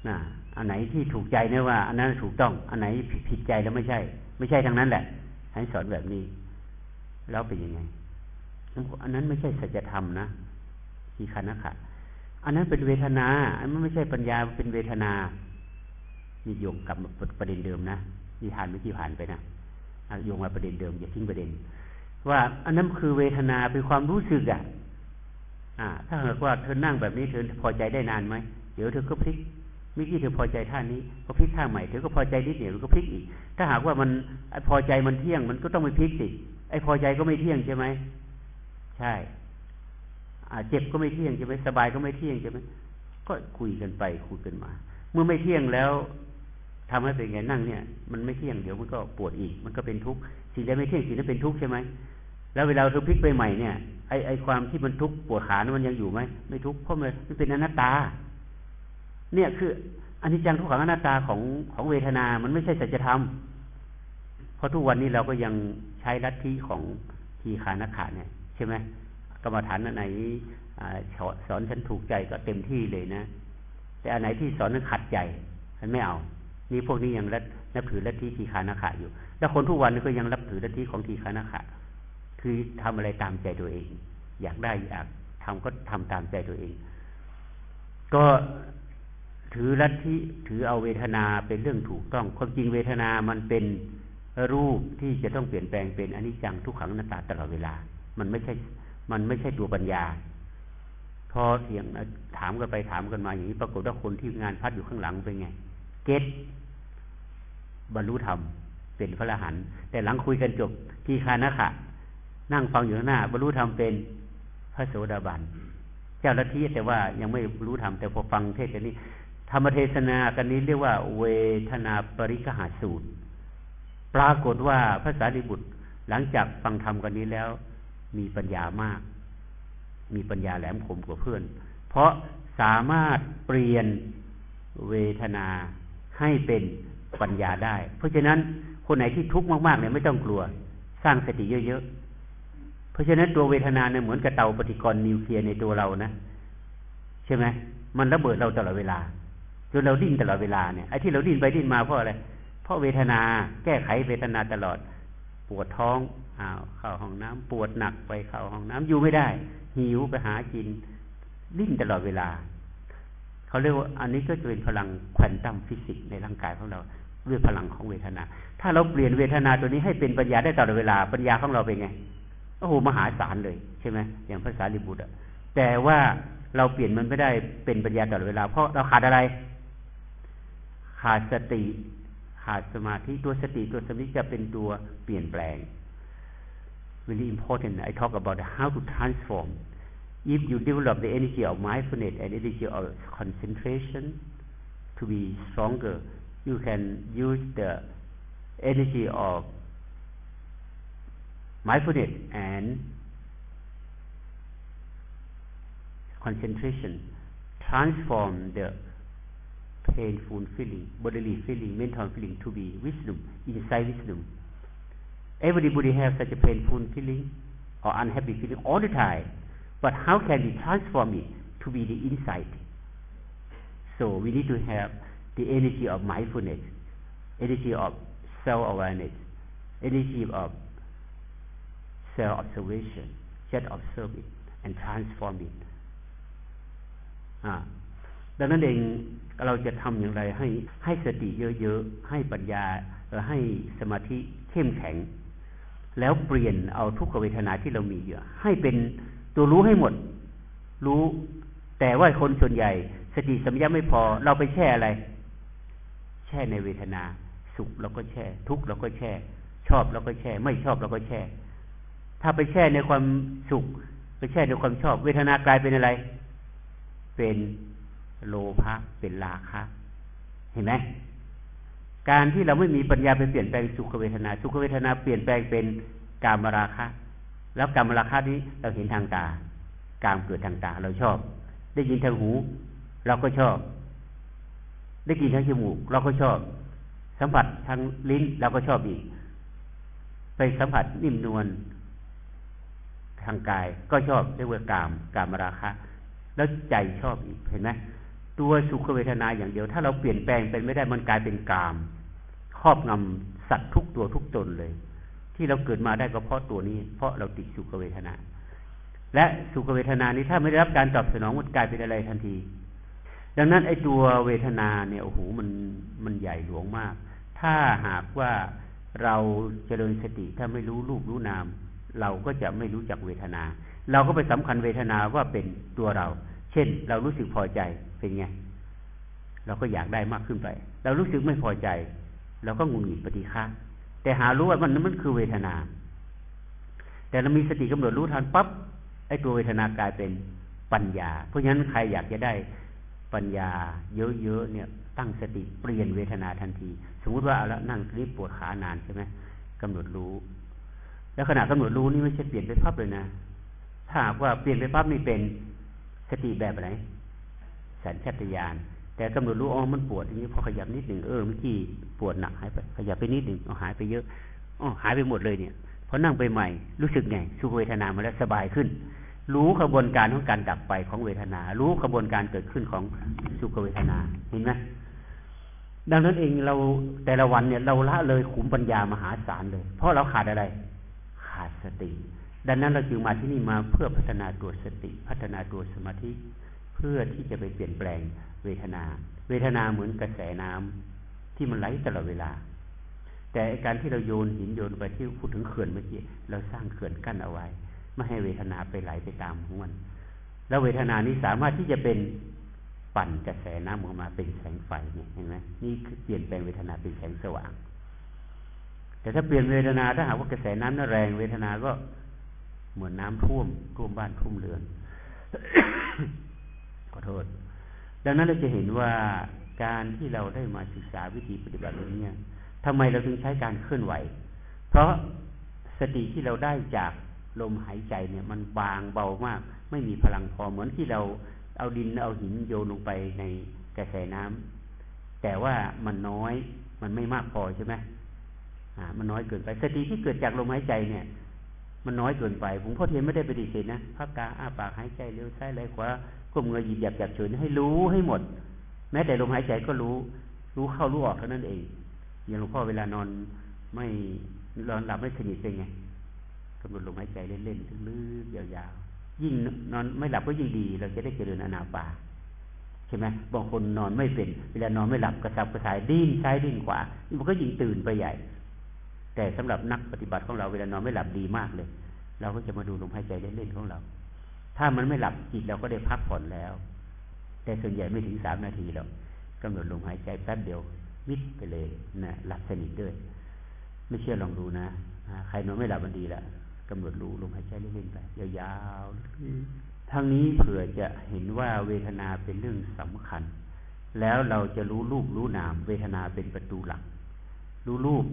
นะอันไหนที่ถูกใจเนี่ยว่า อันนั้นถูกต้อง อันไหนผิดใจแล้วไม่ใช่ ไม่ใช่ทางนั้นแหละให้สอนแบบนี้ แล้วเป็นยังไง อันนั้นไม่ใช่สัจธรรมนะทีคันนะคะอันนั้นเป็นเวทนา อันนั้นไม่ใช่ปัญญาเป็นเวทนานี่โยงกับประเด็นเดิมนะนี่ทานไม่ที่ผ่านไปนะโยงมาประเด็นเดิมอย่าทิ้งประเด็น ว่าอันนั้นคือเวทนาเป็นความรู้สึกอะ อ่า ถ้าหากว่าเธอนั่งแบบนี้เธอพอใจได้นานไหมเดี๋ยวเธอก็พลิกเมื่อกี้เธอพอใจท่านี้พอพลิกท่าใหม่เธอก็พอใจนิดเดียวก็พลิกอีก ถ้าหากว่ามันพอใจมันเที่ยงมันก็ต้องไปพลิกสิไอ้พอใจก็ไม่เที่ยงใช่ไหม ใช่อาเจ็บก็ไม่เที่ยงใช่ไหมสบายก็ไม่เที่ยงใช่ไหมก็คุยกันไปคุยกันมา เมื่อไม่เที่ยงแล้วทำให้เป็นไงนั่งเนี่ย มันไม่เที่ยงเดี๋ยวมันก็ปวดอีก มันก็เป็นทุกข์สิ่งใดไม่เที่ยงสิ่งนั้นเป็นทุกข์ใช่ไหมแล้วเวลาเธอพลิกไปใหม่เนี่ยไอไอความที่มันทุกข์ปวดขามันยังอยู่ไหมไม่ทุกข์เพราะมันเป็นอนัตตา เนี่ยคืออันนี้จังทุกขังอนัตตาของของเวทนา มันไม่ใช่สัจธรรมเพราะทุกวันนี้เราก็ยังใช้ลัทธิของทีคานักขาเนี่ย ใช่ไหมกรรมฐานอันไหนสอนฉันถูกใจก็เต็มที่เลยนะ แต่อันไหนที่สอนนั้นขัดใจฉันไม่เอา นี่พวกนี้ยังนับถือลัทธิทีคานาขะอยู่ แล้วคนทุกวันนี้ก็ยังรับถือลัทธิของทีคานาขะ คือทำอะไรตามใจตัวเอง อยากได้อยากทำก็ทำตามใจตัวเอง ก็ถือลัทธิถือเอาเวทนาเป็นเรื่องถูกต้อง ความจริงเวทนามันเป็นรูปที่จะต้องเปลี่ยนแปลงเป็นอนิจจังทุกขังนัตตาตลอดเวลา มันไม่ใช่ มันไม่ใช่ตัวปัญญา พอเสียงถามกันไปถามกันมาอย่างนี้ ปรากฏว่าคนที่งานพัดอยู่ข้างหลังเป็นไง เก็ตบรรลุธรรมเป็นพระอรหันต์แต่หลังคุยกันจบทีคานะคะนั่งฟังอยู่หน้า บรรลุธรรมเป็นพระโสดาบันเจ้าลัทธิแต่ว่ายังไม่รู้ธรรมแต่พอฟังเทศกันนี้ธรรมเทศนากันนี้เรียกว่า เวทนาปริกหาสูตร ปรากฏว่าพระสารีบุตรหลังจากฟังธรรมกันนี้แล้ว มีปัญญามาก มีปัญญาแหลมคมกว่าเพื่อน เพราะสามารถเปลี่ยนเวทนาให้เป็นปัญญาได้ เพราะฉะนั้นคนไหนที่ทุกข์มากๆเนี่ยไม่ต้องกลัว สร้างสติเยอะๆ เพราะฉะนั้นตัวเวทนาเนี่ยเหมือนกับเตาปฏิกรณ์นิวเคลียร์ในตัวเรานะใช่ไหมมันระเบิดเราตลอดเวลาจนเราดิ้นตลอดเวลาเนี่ยไอ้ที่เราดิ้นไปดิ้นมาเพราะอะไรเพราะเวทนาแก้ไขเวทนาตลอด ปวดท้อง อ้าวเข้าห้องน้ำปวดหนักไปเข้าห้องน้ำอยู่ไม่ได้ หิวไปหากินดิ้นตลอดเวลา เขาเรียกว่าอันนี้ก็จะเป็นพลังควอนตัมฟิสิกส์ในร่างกายของเราด้วยพลังของเวทนา ถ้าเราเปลี่ยนเวทนาตัวนี้ให้เป็นปัญญาได้ตลอดเวลาปัญญาของเราเป็นไงโอ้โหมหาศาลเลยใช่ไหมอย่างภาษาลิบุตรอะแต่ว่าเราเปลี่ยนมันไม่ได้เป็นปัญญาตลอดเวลา เพราะเราขาดอะไร ขาดสติ ขาดสมาธิตัวสติตัวสมิจะเป็นตัวเปลี่ยนแปลง very important. I talk about how to transform. If you develop the energy of mindfulness and energy of concentration to be stronger you can use the energy of mindfulness and concentration. Transform the painful feeling, bodily feeling, mental feeling to be wisdom, inside wisdom. Everybody has such a painful feeling or unhappy feeling all the time, but how can we transform it to be the insight? So we need to have the energy of mindfulness, energy of self-awareness, energy of self-observation, just observe it and transform it. ดังนั้นเองเราจะทำอย่างไรให้ให้สติเยอะๆ ให้ปัญญาให้สมาธิเข้มแข็ง แล้วเปลี่ยนเอาทุกขเวทนาที่เรามีอยู่ให้เป็นตัวรู้ให้หมด รู้ แต่ว่าคนส่วนใหญ่ สติสัมยาไม่พอ เราไปแช่อะไร แช่ในเวทนา สุขเราก็แช่ ทุกข์เราก็แช่ ชอบเราก็แช่ ไม่ชอบเราก็แช่ ถ้าไปแช่ในความสุข ไปแช่ในความชอบ เวทนากลายเป็นอะไร เป็นโลภะเป็นราคะ เห็นไหม การที่เราไม่มีปัญญาไปเปลี่ยนแปลงสุขเวทนา สุขเวทนาเปลี่ยนแปลงเป็นกามราคะ แล้วกามราคะนี้เราเห็นทางตากามเกิดทางตาเราชอบ ได้ยินทางหู เราก็ชอบ ได้กลิ่นทางจมูก เราก็ชอบ สัมผัสทางลิ้นเราก็ชอบอีก ไปสัมผัสนิ่มนวลทางกายก็ชอบเรียกว่ากามกามราคะ แล้วใจชอบอีกเห็นไหม ตัวสุขเวทนาอย่างเดียว ถ้าเราเปลี่ยนแปลงเป็นไม่ได้มันกลายเป็นกาม ครอบงำสัตว์ทุกตัวทุกตนเลย ที่เราเกิดมาได้ก็เพราะตัวนี้ เพราะเราติดสุขเวทนา และสุขเวทนานี้ถ้าไม่ได้รับการตอบสนองมันกลายเป็นอะไรทันที ดังนั้นไอ้ตัวเวทนาเนี่ยโอ้โหมันมันใหญ่หลวงมาก ถ้าหากว่าเราเจริญสติถ้าไม่รู้รูปรู้นาม เราก็จะไม่รู้จักเวทนา เราก็ไปสำคัญเวทนาว่าเป็นตัวเรา เช่น เรารู้สึกพอใจเป็นไง เราก็อยากได้มากขึ้นไป เรารู้สึกไม่พอใจ เราก็งุนหงิดปฏิฆาแต่หารู้ว่ามันนั้นมันคือเวทนา แต่เรามีสติกำหนดรู้ทันปั๊บไอ้ตัวเวทนากลายเป็นปัญญา เพราะฉะนั้นใครอยากจะได้ปัญญาเยอะๆเนี่ย ตั้งสติเปลี่ยนเวทนาทันที สมมุติว่าเอาละนั่งคลิปปวดขานานใช่ไหมกำหนดรู้ แล้วขณะกำหนดรู้นี่ไม่ใช่เปลี่ยนไปพับเลยนะ ถ้าว่าเปลี่ยนไปพับนี่เป็น สติแบบไหนสัญชาตญาณแต่กำหนดรู้อ๋อมันปวดอย่างนี้พอขยับนิดหนึ่งเออเมื่อกี้ปวดหนักหายไปขยับไปนิดหนึ่งเอาหายไปเยอะอ๋อหายไปหมดเลยเนี่ยพอนั่งไปใหม่รู้สึกไงสุขเวทนามาแล้วสบายขึ้น รู้ขบวนการของการดับไปของเวทนา รู้ขบวนการเกิดขึ้นของสุขเวทนาเห็นไหมดังนั้นเองเราแต่ละวันเนี่ย เราละเลยขุมปัญญามหาศาลเลย เพราะเราขาดอะไร ขาดสติ ดังนั้นเราจึงมาที่นี่มาเพื่อพัฒนาตัวสติ พัฒนาตัวสมาธิ เพื่อที่จะไปเปลี่ยนแปลงเวทนา เวทนาเหมือนกระแสน้ำที่มันไหลตลอดเวลา แต่การที่เราโยนหินโยนไปที่พูดถึงเขื่อนเมื่อกี้เราสร้างเขื่อนกั้นเอาไว้ ไม่ให้เวทนาไปไหลไปตามของมัน แล้วเวทนานี้สามารถที่จะเป็นปั่นกระแสน้ำออกมาเป็นแสงไฟเนี่ยเห็นไหมนี่คือเปลี่ยนแปลงเวทนาเป็นแสงสว่าง แต่ถ้าเปลี่ยนเวทนาถ้าหากว่ากระแสน้ำนั้นแรงเวทนาก็ เหมือนน้ำท่วมท่วมบ้านท่วมเรือนขอโทษ ดังนั้นเราจะเห็นว่าการที่เราได้มาศึกษาวิธีปฏิบัติตรงนี้ทำไมเราถึงใช้การเคลื่อนไหว เพราะสติที่เราได้จากลมหายใจเนี่ย มันบางเบามาก ไม่มีพลังพอเหมือนที่เราเอาดินเอาหินโยนลงไปในกระแสน้ำแต่ว่ามันน้อยมันไม่มากพอใช่ไหมอ่า มันน้อยเกินไปสติที่เกิดจากลมหายใจเนี่ย มันน้อยเกินไปผมพ่อเทียนไม่ได้ปฏิเสธนะภาพกาอ้าปากหายใจเร็วซ้ายไหลขวาก้มเงยหยิบหยับจับเฉยให้รู้ให้หมด แม้แต่ลมหายใจก็รู้ รู้เข้ารู้ออกเท่านั้นเองอย่างหลวงพ่อเวลานอนไม่นอนหลับไม่สนิทเป็นไงกำหนดลมหายใจเล่นๆลึกๆยาวๆยิ่งนอนไม่หลับก็ยิ่งดี เราจะได้เจริญอนาปาใช่ไหมบางคนนอนไม่เป็น เวลานอนไม่หลับกระสับกระส่ายดิ้นซ้ายดิ้นขวามันก็ยิ่งตื่นไปใหญ่ แต่สำหรับนักปฏิบัติของเราเวลานอนไม่หลับดีมากเลย เราก็จะมาดูลมหายใจเล่นๆของเรา ถ้ามันไม่หลับจิตเราก็ได้พักผ่อนแล้ว แต่ส่วนใหญ่ไม่ถึงสามนาทีหรอกกำหนดลมหายใจแป๊บเดียวมิดไปเลยนะหลับสนิทด้วย ไม่เชื่อลองดูนะใครนอนไม่หลับมันดีแล้วกำหนดรู้ลมหายใจเล่นๆไปยาวๆทั้งนี้เผื่อจะเห็นว่าเวทนาเป็นเรื่องสำคัญ แล้วเราจะรู้รูปรู้นาม เวทนาเป็นประตูหลัก รู้รูป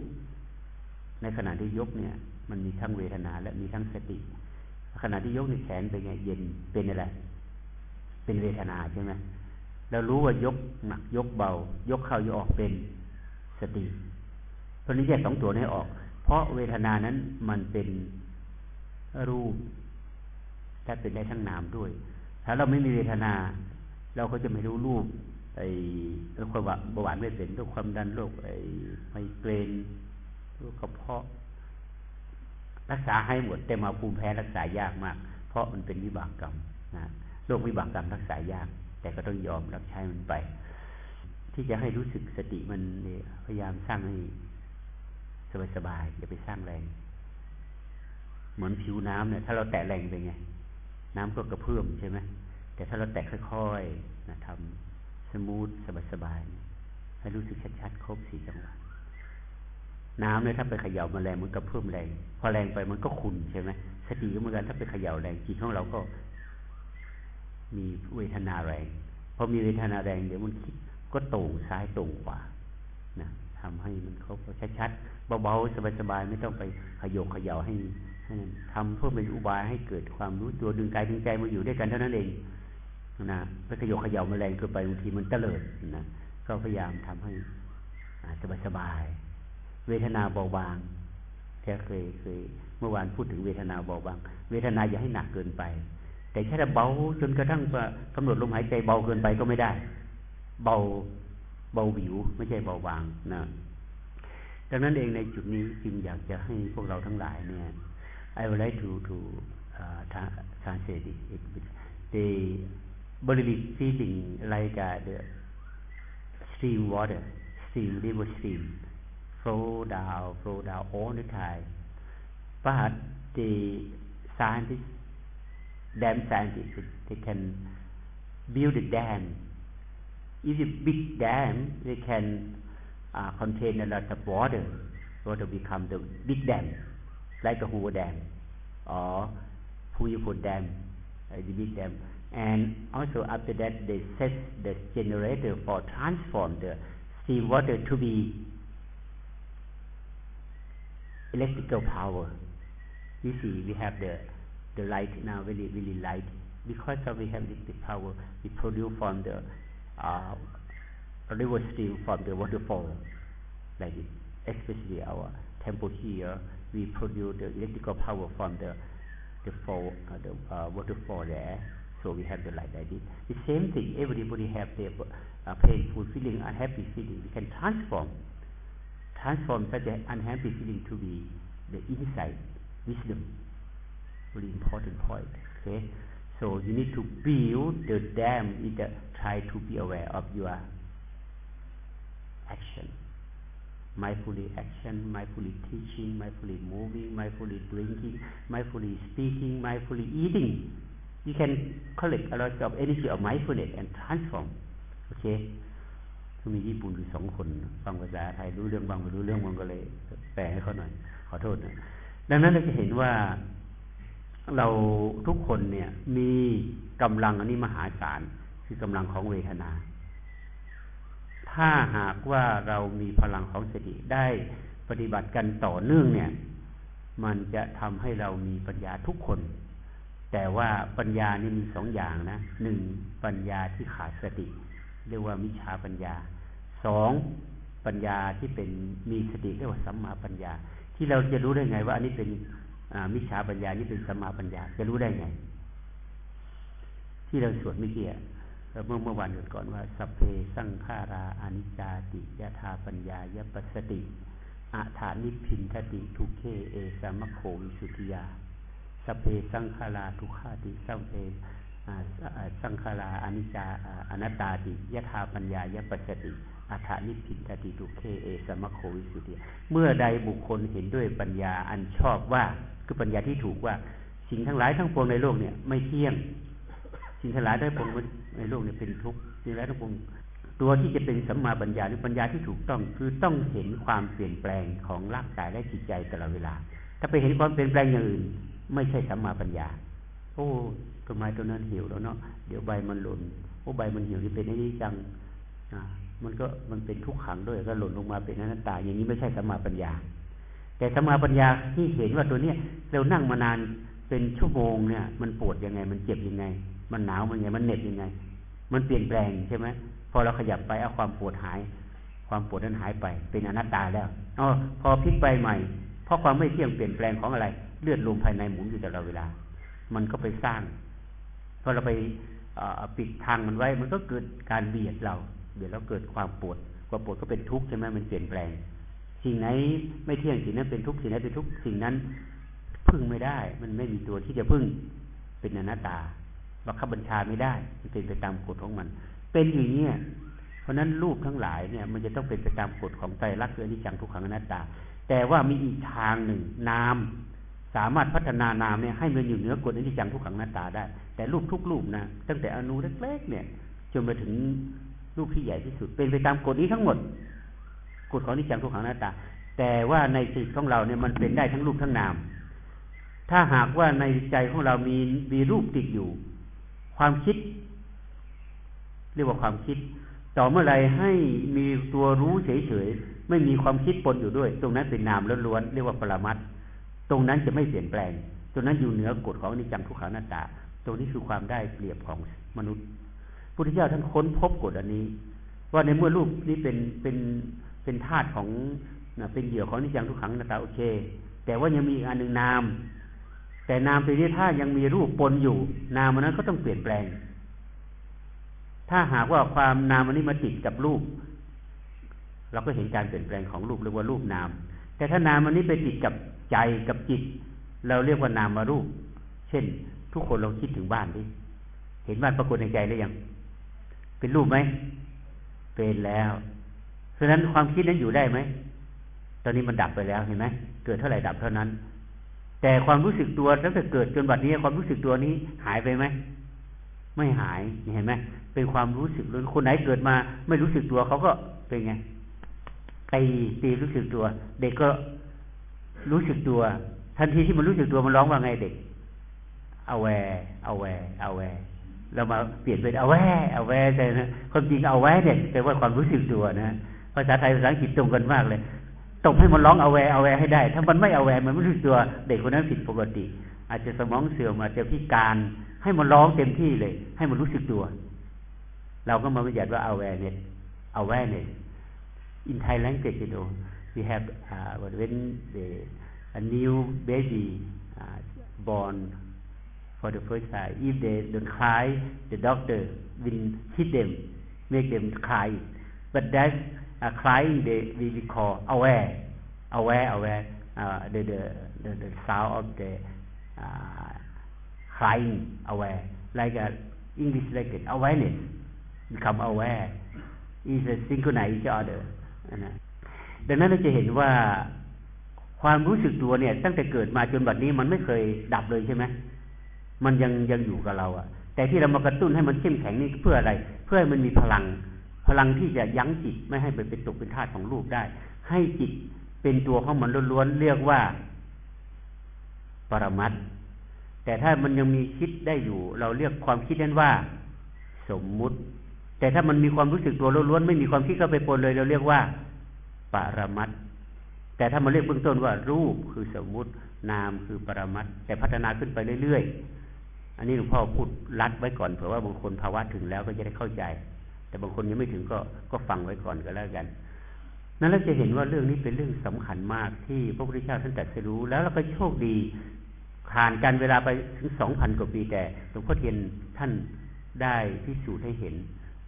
ในขณะที่ยกเนี่ย มันมีทั้งเวทนา และมีทั้งสติ ขณะที่ยกในแขนเป็นไงเย็นเป็นอะไร เป็นเวทนาใช่ไหมเรารู้ว่ายกหนักยกเบา ยกเข้ายกออกเป็นสติ เพราะนี้แยกสองตัวนี้ออก เพราะเวทนานั้นมันเป็นรูปและเป็นได้ทั้งนามด้วย ถ้าเราไม่มีเวทนา เราก็จะไม่รู้รูปไอ้ความเบาหวานไม่เป็นโรคความดันโรคไอ้ไมเกรน โรคกระเพาะ รักษาให้หมด แต่มาภูมิแพ้รักษายากมาก เพราะมันเป็นวิบากกรรมนะโรควิบากกรรมรักษายาก แต่ก็ต้องยอมรับใช้มันไป ที่จะให้รู้สึกสติมันพยายามสร้างให้สบายๆอย่าไปสร้างแรง เหมือนผิวน้ำเนี่ย ถ้าเราแตะแรงไปไง น้ำก็กระเพื่อมใช่ไหมแต่ถ้าเราแตะค่อยๆนะทำสมูทสบายๆให้รู้สึกชัดๆ ครบสี่จังหวะ น้ำเนี่ยถ้าไปเขย่ามาแรงมันก็เพิ่มแรง พอแรงไปมันก็ขุนใช่ไหมสติก็เหมือนกันถ้าไปเขย่าแรงจิตของเราก็ มีเวทนาแรงพอมีเวทนาแรงเดี๋ยวมันคิดก็ตรงซ้ายตรงขวานะทำให้มันครบชัดๆเบาๆสบายๆไม่ต้องไปขยโกขย่าให้ทำเพื่อเป็นอุบายให้เกิดความรู้ตัวดึงกายดึงใจมาอยู่ด้วยกันเท่านั้นเองนะไปขยกขย่ามาแรงเกินไปบางทีมันเตลิดนะก็พยายามทำให้สบายสบาย เวทนาเบาบางแค่เคยเคย เมื่อวานพูดถึงเวทนาเบาบาง เวทนาอย่าให้หนักเกินไป แต่แค่เบาจนกระทั่งกำหนดลมหายใจเบาเกินไปก็ไม่ได้ เบาเบาวิว ไม่ใช่เบาบางนะดังนั้นเองในจุดนี้จึงอยากจะให้พวกเราทั้งหลายเนี่ย I would like to to uh, tra- translate it. it the bodily feeling like uh, the stream water, stream river stream, flow down, down all the time. But the scientists, dam scientists, they can build a dam. If a big dam, they can uh, contain a lot of water. Water become the big dam like a Hoover Dam or Puyaput Dam, uh, the big dam. And also after that, they set the generator for transform the steam water to be electrical power. You see, we have the the light now really, really light because of we have electric power. We produce from the uh, river stream from the waterfall like this, especially our temple here, we produce the electrical power from the the fall, uh, the uh, waterfall there. So we have the light like this. The same thing. Everybody have their uh, painful feeling, unhappy feeling. We can transform, transform such an unhappy feeling to be the insight, wisdom. Really important point. Okay. So you need to build the dam. The, try to be aware of your action mindfully action, mindfully teaching, mindfully moving, mindfully drinking, mindfully speaking, mindfully eating. You can collect a lot of energy of mindfulness and transform. โอเคมีญี่ปุ่นอยู่สองคนฟังภาษาไทยรู้เรื่องบางไม่รู้เรื่องบางก็เลย แปลให้เขาหน่อย ขอโทษนะดังนั้นเราจะเห็นว่าเราทุกคนเนี่ย มีกำลังอันนี้มหาศาลคือกำลังของเวทนา ถ้าหากว่าเรามีพลังของสติได้ปฏิบัติกันต่อเนื่องเนี่ย มันจะทำให้เรามีปัญญาทุกคน แต่ว่าปัญญานี่มีสองอย่างนะหนึ่งปัญญาที่ขาดสติ เรียกว่ามิชาปัญญาสองปัญญาที่เป็นมีสติเรียกว่าสัมมาปัญญา ที่เราจะรู้ได้ไง ว่าอันนี้เป็นมิชาปัญญานี่เป็นสัมมาปัญญา จะรู้ได้ไง ที่เราสวดเมื่อกี้เมื่อเมื่อวานก่อนว่าสัพเพสังขาราอนิจจติยถาปัญญายปัสติอาถานิพินทติทุเคเอสามโควิสุติยาสัพเพสังขาราทุขาติสัพเพ สังขาราอนิจจาอนัตตาติยถาปัญญายปัสติอาถานิพินทติทุเคเอสามโควิสุติเมื่อใดบุคคลเห็นด้วยปัญญาอันชอบว่าคือปัญญาที่ถูกว่า สิ่งทั้งหลายทั้งปวงในโลกเนี่ย ไม่เที่ยง สิ่งทั้งหลายทั้งปวงในโลกเนี้เป็นทุกข์สิ่งทั้งหลายทั้งปวงตัวที่จะเป็นสัมมาปัญญาหรือปัญญาที่ถูกต้องคือต้องเห็นความเปลี่ยนแปลงของร่างกายและจิตใจตลอดเวลา ถ้าไปเห็นความเปลี่ยนแปลงอย่างอื่น ไม่ใช่สัมมาปัญญา โอ้ ต้นไม้ต้นนั้นเหี่ยวแล้วเนาะเดี๋ยวใบมันหล่นโอ้ใบมันเหี่ยวนี่เป็นอนี้จังอ่ามันก็มันเป็นทุกขังด้วยก็หล่นลงมาเป็นอนัตตา อย่างนี้ไม่ใช่สัมมาปัญญา แต่สัมมาปัญญาที่เห็นว่าตัวเนี้ยเรานั่งมานานเป็นชั่วโมงเนี่ย มันปวดยังไง มันเจ็บยังไง มันหนาวมันไงมันเหน็บยังไง มันเปลี่ยนแปลงใช่ไหมพอเราขยับไปเอาความปวดหาย ความปวดนั้นหายไป เป็นอนัตตาแล้วอ๋อพอพลิกไปใหม่ เพราะความไม่เที่ยงเปลี่ยนแปลงของอะไร เลือดลมภายในหมุนอยู่ตลอดเวลา มันก็ไปสร้าง พอเราไปปิดทางมันไว้ มันก็เกิดการเบียดเราเบียดแล้วเกิดความปวดความปวดก็เป็นทุกข์ใช่ไหมมันเปลี่ยนแปลง สิ่งไหนไม่เที่ยงสิ่งนั้นเป็นทุกข์สิ่งไหนเป็นทุกข์สิ่งนั้น พึ่งไม่ได้ มันไม่มีตัวที่จะพึ่งเป็นอนัตตาบังคับบัญชาไม่ได้ มันเป็นไปตามกฎของมัน เป็นอย่างนี้เพราะนั้นรูปทั้งหลายเนี่ย มันจะต้องเป็นไปตามกฎของไตรลักษณ์คืออนิจจังทุกขังอนัตตา แต่ว่ามีอีกทางหนึ่งนาม สามารถพัฒนานามเนี่ยให้มันอยู่เหนือกฎอนิจจังทุกขังอนัตตาได้ แต่รูปทุกรูปนะตั้งแต่อนุเล็กๆเนี่ย จนมาถึงรูปที่ใหญ่ที่สุด เป็นไปตามกฎนี้ทั้งหมดกฎของอนิจจังทุกขังอนัตตา แต่ว่าในจิตของเราเนี่ยมันเป็นได้ทั้งรูปทั้งนาม ถ้าหากว่าในใจของเรามีมีรูปติดอยู่ ความคิด เรียกว่าความคิด ต่อเมื่อไรให้มีตัวรู้เฉยๆไม่มีความคิดปนอยู่ด้วย ตรงนั้นเป็นนามล้วนๆเรียกว่าปรมัต ตรงนั้นจะไม่เปลี่ยนแปลง ตรงนั้นอยู่เหนือกฎของนิจังทุกขังนาตาตรงนี้คือความได้เปรียบของมนุษย์พุทธเจ้าท่านค้นพบกฎอันนี้ ว่าในเมื่อรูปนี้เป็นเป็นเป็นธาตุของเป็นเหยื่อของนิจังทุกขังนาตาโอเค แต่ว่ายังมีอีกอันหนึ่งนาม แต่นามตัวนี้ถ้ายังมีรูปปนอยู่ นามมันนั้นก็ต้องเปลี่ยนแปลง ถ้าหากว่าความนามอันนี้มาติดกับรูปเราก็เห็นการเปลี่ยนแปลงของรูปเรียกว่ารูปนาม แต่ถ้านามอันนี้ไปติดกับ ใจกับจิต เราเรียกว่านามารูป เช่น ทุกคนลองคิดถึงบ้านดิเห็นบ้านปรากฏในใจหรือยัง เป็นรูปไหม เป็นแล้วเพราะนั้นความคิดนั้นอยู่ได้ไหม ตอนนี้มันดับไปแล้วเห็นไหมเกิดเท่าไหร่ดับเท่านั้น แต่ความรู้สึกตัวตั้งแต่เกิดจนบัดนี้ความรู้สึกตัวนี้หายไปไหมไม่หายเห็นไหมเป็นความรู้สึกล้วนคนไหนเกิดมา ไม่รู้สึกตัวเขาก็เป็นไงตีตีรู้สึกตัว เด็กก็ รู้สึกตัว ทันทีที่มันรู้สึกตัวมันร้องว่าไงเด็กเอาแวเอาแวเอาแวเรามาเปลี่ยนเป็นเอาแวเอาแวแต่นะความจริงเอาแวเนี่ยแปลว่าความรู้สึกตัวนะภาษาไทยภาษาอังกฤษตรงกันมากเลยตกให้มันร้องเอาแวเอาแวให้ได้ ถ้ามันไม่เอาแวมันไม่รู้ตัวเด็กคนนั้นผิดปกติ อาจจะสมองเสื่อมอาจจะพิการ ให้มันร้องเต็มที่เลย ให้มันรู้สึกตัว เราก็มาบัญญัติว่าเอาแวเนี่ we have uh, when the, a new baby uh, born for the first time, if they, they cry, the doctor will hit them, make them cry. But that uh, crying they, we, call aware, aware, aware, uh, the, the, the, the sound of the uh, crying aware, like a English like awareness, become aware, is synchronized each other. You uh, know. ดังนั้นเราจะเห็นว่าความรู้สึกตัวเนี่ย ตั้งแต่เกิดมาจนบัดนี้มันไม่เคยดับเลยใช่ไหมมันยังยังอยู่กับเราอะแต่ที่เรามากระตุ้นให้มันเข้มแข็งนี่เพื่ออะไร เพื่อให้มันมีพลัง พลังที่จะยั้งจิตไม่ให้ไปเป็นตกเป็นทาสของรูปได้ ให้จิตเป็นตัวของมันล้วนๆเรียกว่าปรมัตแต่ถ้ามันยังมีคิดได้อยู่ เราเรียกความคิดนั้นว่า สมมุติ แต่ถ้ามันมีความรู้สึกตัวล้วนๆไม่มีความคิดเข้าไปปนเลย เราเรียกว่า ปรมัตแต่ถ้ามาเรียกเบื้องต้นว่ารูปคือสมมุตินามคือปรมัตแต่พัฒนาขึ้นไปเรื่อยๆ อันนี้หลวงพ่อพูดรัดไว้ก่อนเผื่อว่าบางคนภาวะถึงแล้วก็จะได้เข้าใจ แต่บางคนยังไม่ถึงก็ก็ฟังไว้ก่อนก็แล้วกัน นั้นเราจะเห็นว่าเรื่องนี้เป็นเรื่องสำคัญมากที่พระพุทธเจ้าท่านตรัสรู้ แล้วเราก็โชคดีผ่านการเวลาไปถึงสองพันกว่าปีแต่หลวงพ่อเทียนท่านได้พิสูจน์ให้เห็น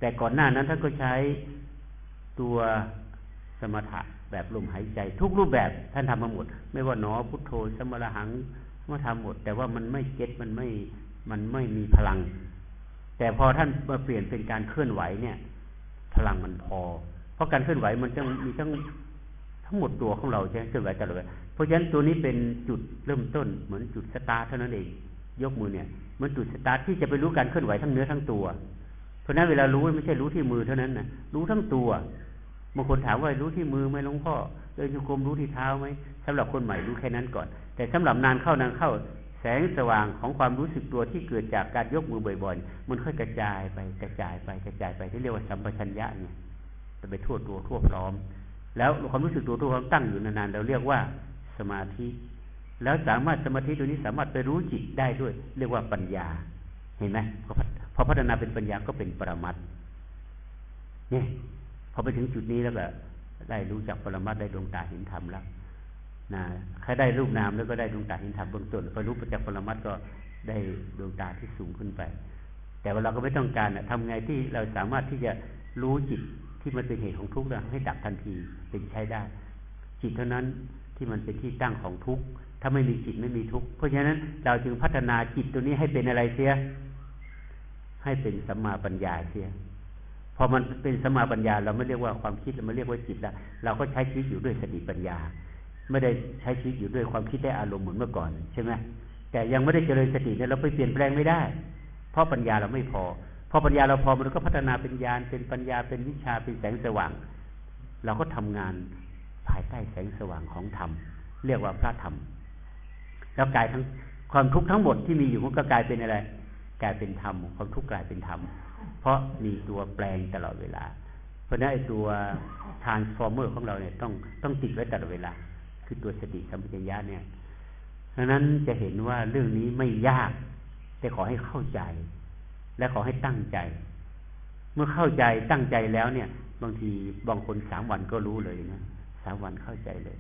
แต่ก่อนหน้านั้นท่านก็ใช้ตัว มถะแบบลมหายใจ ทุกรูปแบบท่านทำมาหมด ไม่ว่าหนอพุทโธสมรหังมาทำหมด แต่ว่ามันไม่เก็ตมันไม่มันไม่มีพลัง แต่พอท่านมาเปลี่ยนเป็นการเคลื่อนไหวเนี่ย พลังมันพอ เพราะการเคลื่อนไหวมันจะมีทั้งทั้งหมดตัวของเราใช่ไหมเคลื่อนไหวตลอดเพราะฉะนั้นตัวนี้เป็นจุดเริ่มต้นเหมือนจุดสตาร์เท่านั้นเอง ยกมือเนี่ยเหมือนจุดสตาร์ทที่จะไปรู้การเคลื่อนไหวทั้งเนื้อทั้งตัว เพราะนั้นเวลารู้ไม่ใช่รู้ที่มือเท่านั้นนะรู้ทั้งตัว บางคนถามว่ารู้ที่มือไหมหลวงพ่อเดินจงกรมรู้ที่เท้าไหมสำหรับคนใหม่รู้แค่นั้นก่อน แต่สำหรับนานเข้านานเข้า แสงสว่างของความรู้สึกตัวที่เกิดจากการยกมือบ่อยๆ มันค่อยกระจายไปกระจายไปกระจายไปที่เรียกว่าสัมปชัญญะเนี่ยจะไปทั่วตัวทั่วพร้อม แล้วความรู้สึกตัวทั่วพร้อมตั้งอยู่นานๆเราเรียกว่าสมาธิ แล้วสามารถสมาธิตัวนี้สามารถไปรู้จิตได้ด้วย เรียกว่าปัญญา เห็นไหมพอพัฒนาเป็นปัญญาก็เป็นปรมัตเนี่ย พอไปถึงจุดนี้แล้วก็ได้รู้จักปรมัตได้ดวงตาเห็นธรรมแล้วนะใครได้รูปนามแล้วก็ได้ดวงตาเห็นธรรมเบื้องต้นพอรู้ประจักษ์ปรมัตก็ได้ดวงตาที่สูงขึ้นไป แต่ว่าเราก็ไม่ต้องการนะทำไงที่เราสามารถที่จะรู้จิตที่มันเป็นเหตุของทุกข์ให้ดับทันทีเป็นใช้ได้ จิตเท่านั้นที่มันเป็นที่ตั้งของทุกข์ถ้าไม่มีจิตไม่มีทุกข์เพราะฉะนั้นเราจึงพัฒนาจิตตัวนี้ให้เป็นอะไรเสีย ให้เป็นสัมมาปัญญาเสีย พอมันเป็นสมาปัญญา เราไม่เรียกว่าความคิดเราไม่เรียกว่าจิตแล้วเราก็ใช้ชีวิตอยู่ด้วยสติปัญญา ไม่ได้ใช้ชีวิตอยู่ด้วยความคิดได้อารมณ์เหมือนเมื่อก่อนใช่ไหมแต่ยังไม่ได้เจริญสติเนี่ยเราไปเปลี่ยนแปลงไม่ได้ เพราะปัญญาเราไม่พอพอปัญญาเราพอมันก็พัฒนาเป็นญาณเป็นปัญญาเป็นวิชาเป็นแสงสว่าง เราก็ทำงานภายใต้แสงสว่างของธรรมเรียกว่าพระธรรม แล้วกายทั้งความทุกข์ทั้งหมดที่มีอยู่มันก็กลายเป็นอะไร กลายเป็นธรรมความทุกข์กลายเป็นธรรม เพราะมีตัวแปลงตลอดเวลา เพราะนั้นไอ้ตัว transformer ของเราเนี่ยต้องต้องติดไว้ตลอดเวลา คือตัวสติสัมปชัญญะเนี่ยดังนั้นจะเห็นว่าเรื่องนี้ไม่ยาก แต่ขอให้เข้าใจ และขอให้ตั้งใจ เมื่อเข้าใจตั้งใจแล้วเนี่ย บางทีบางคนสามวันก็รู้เลยนะสามวันเข้าใจเลย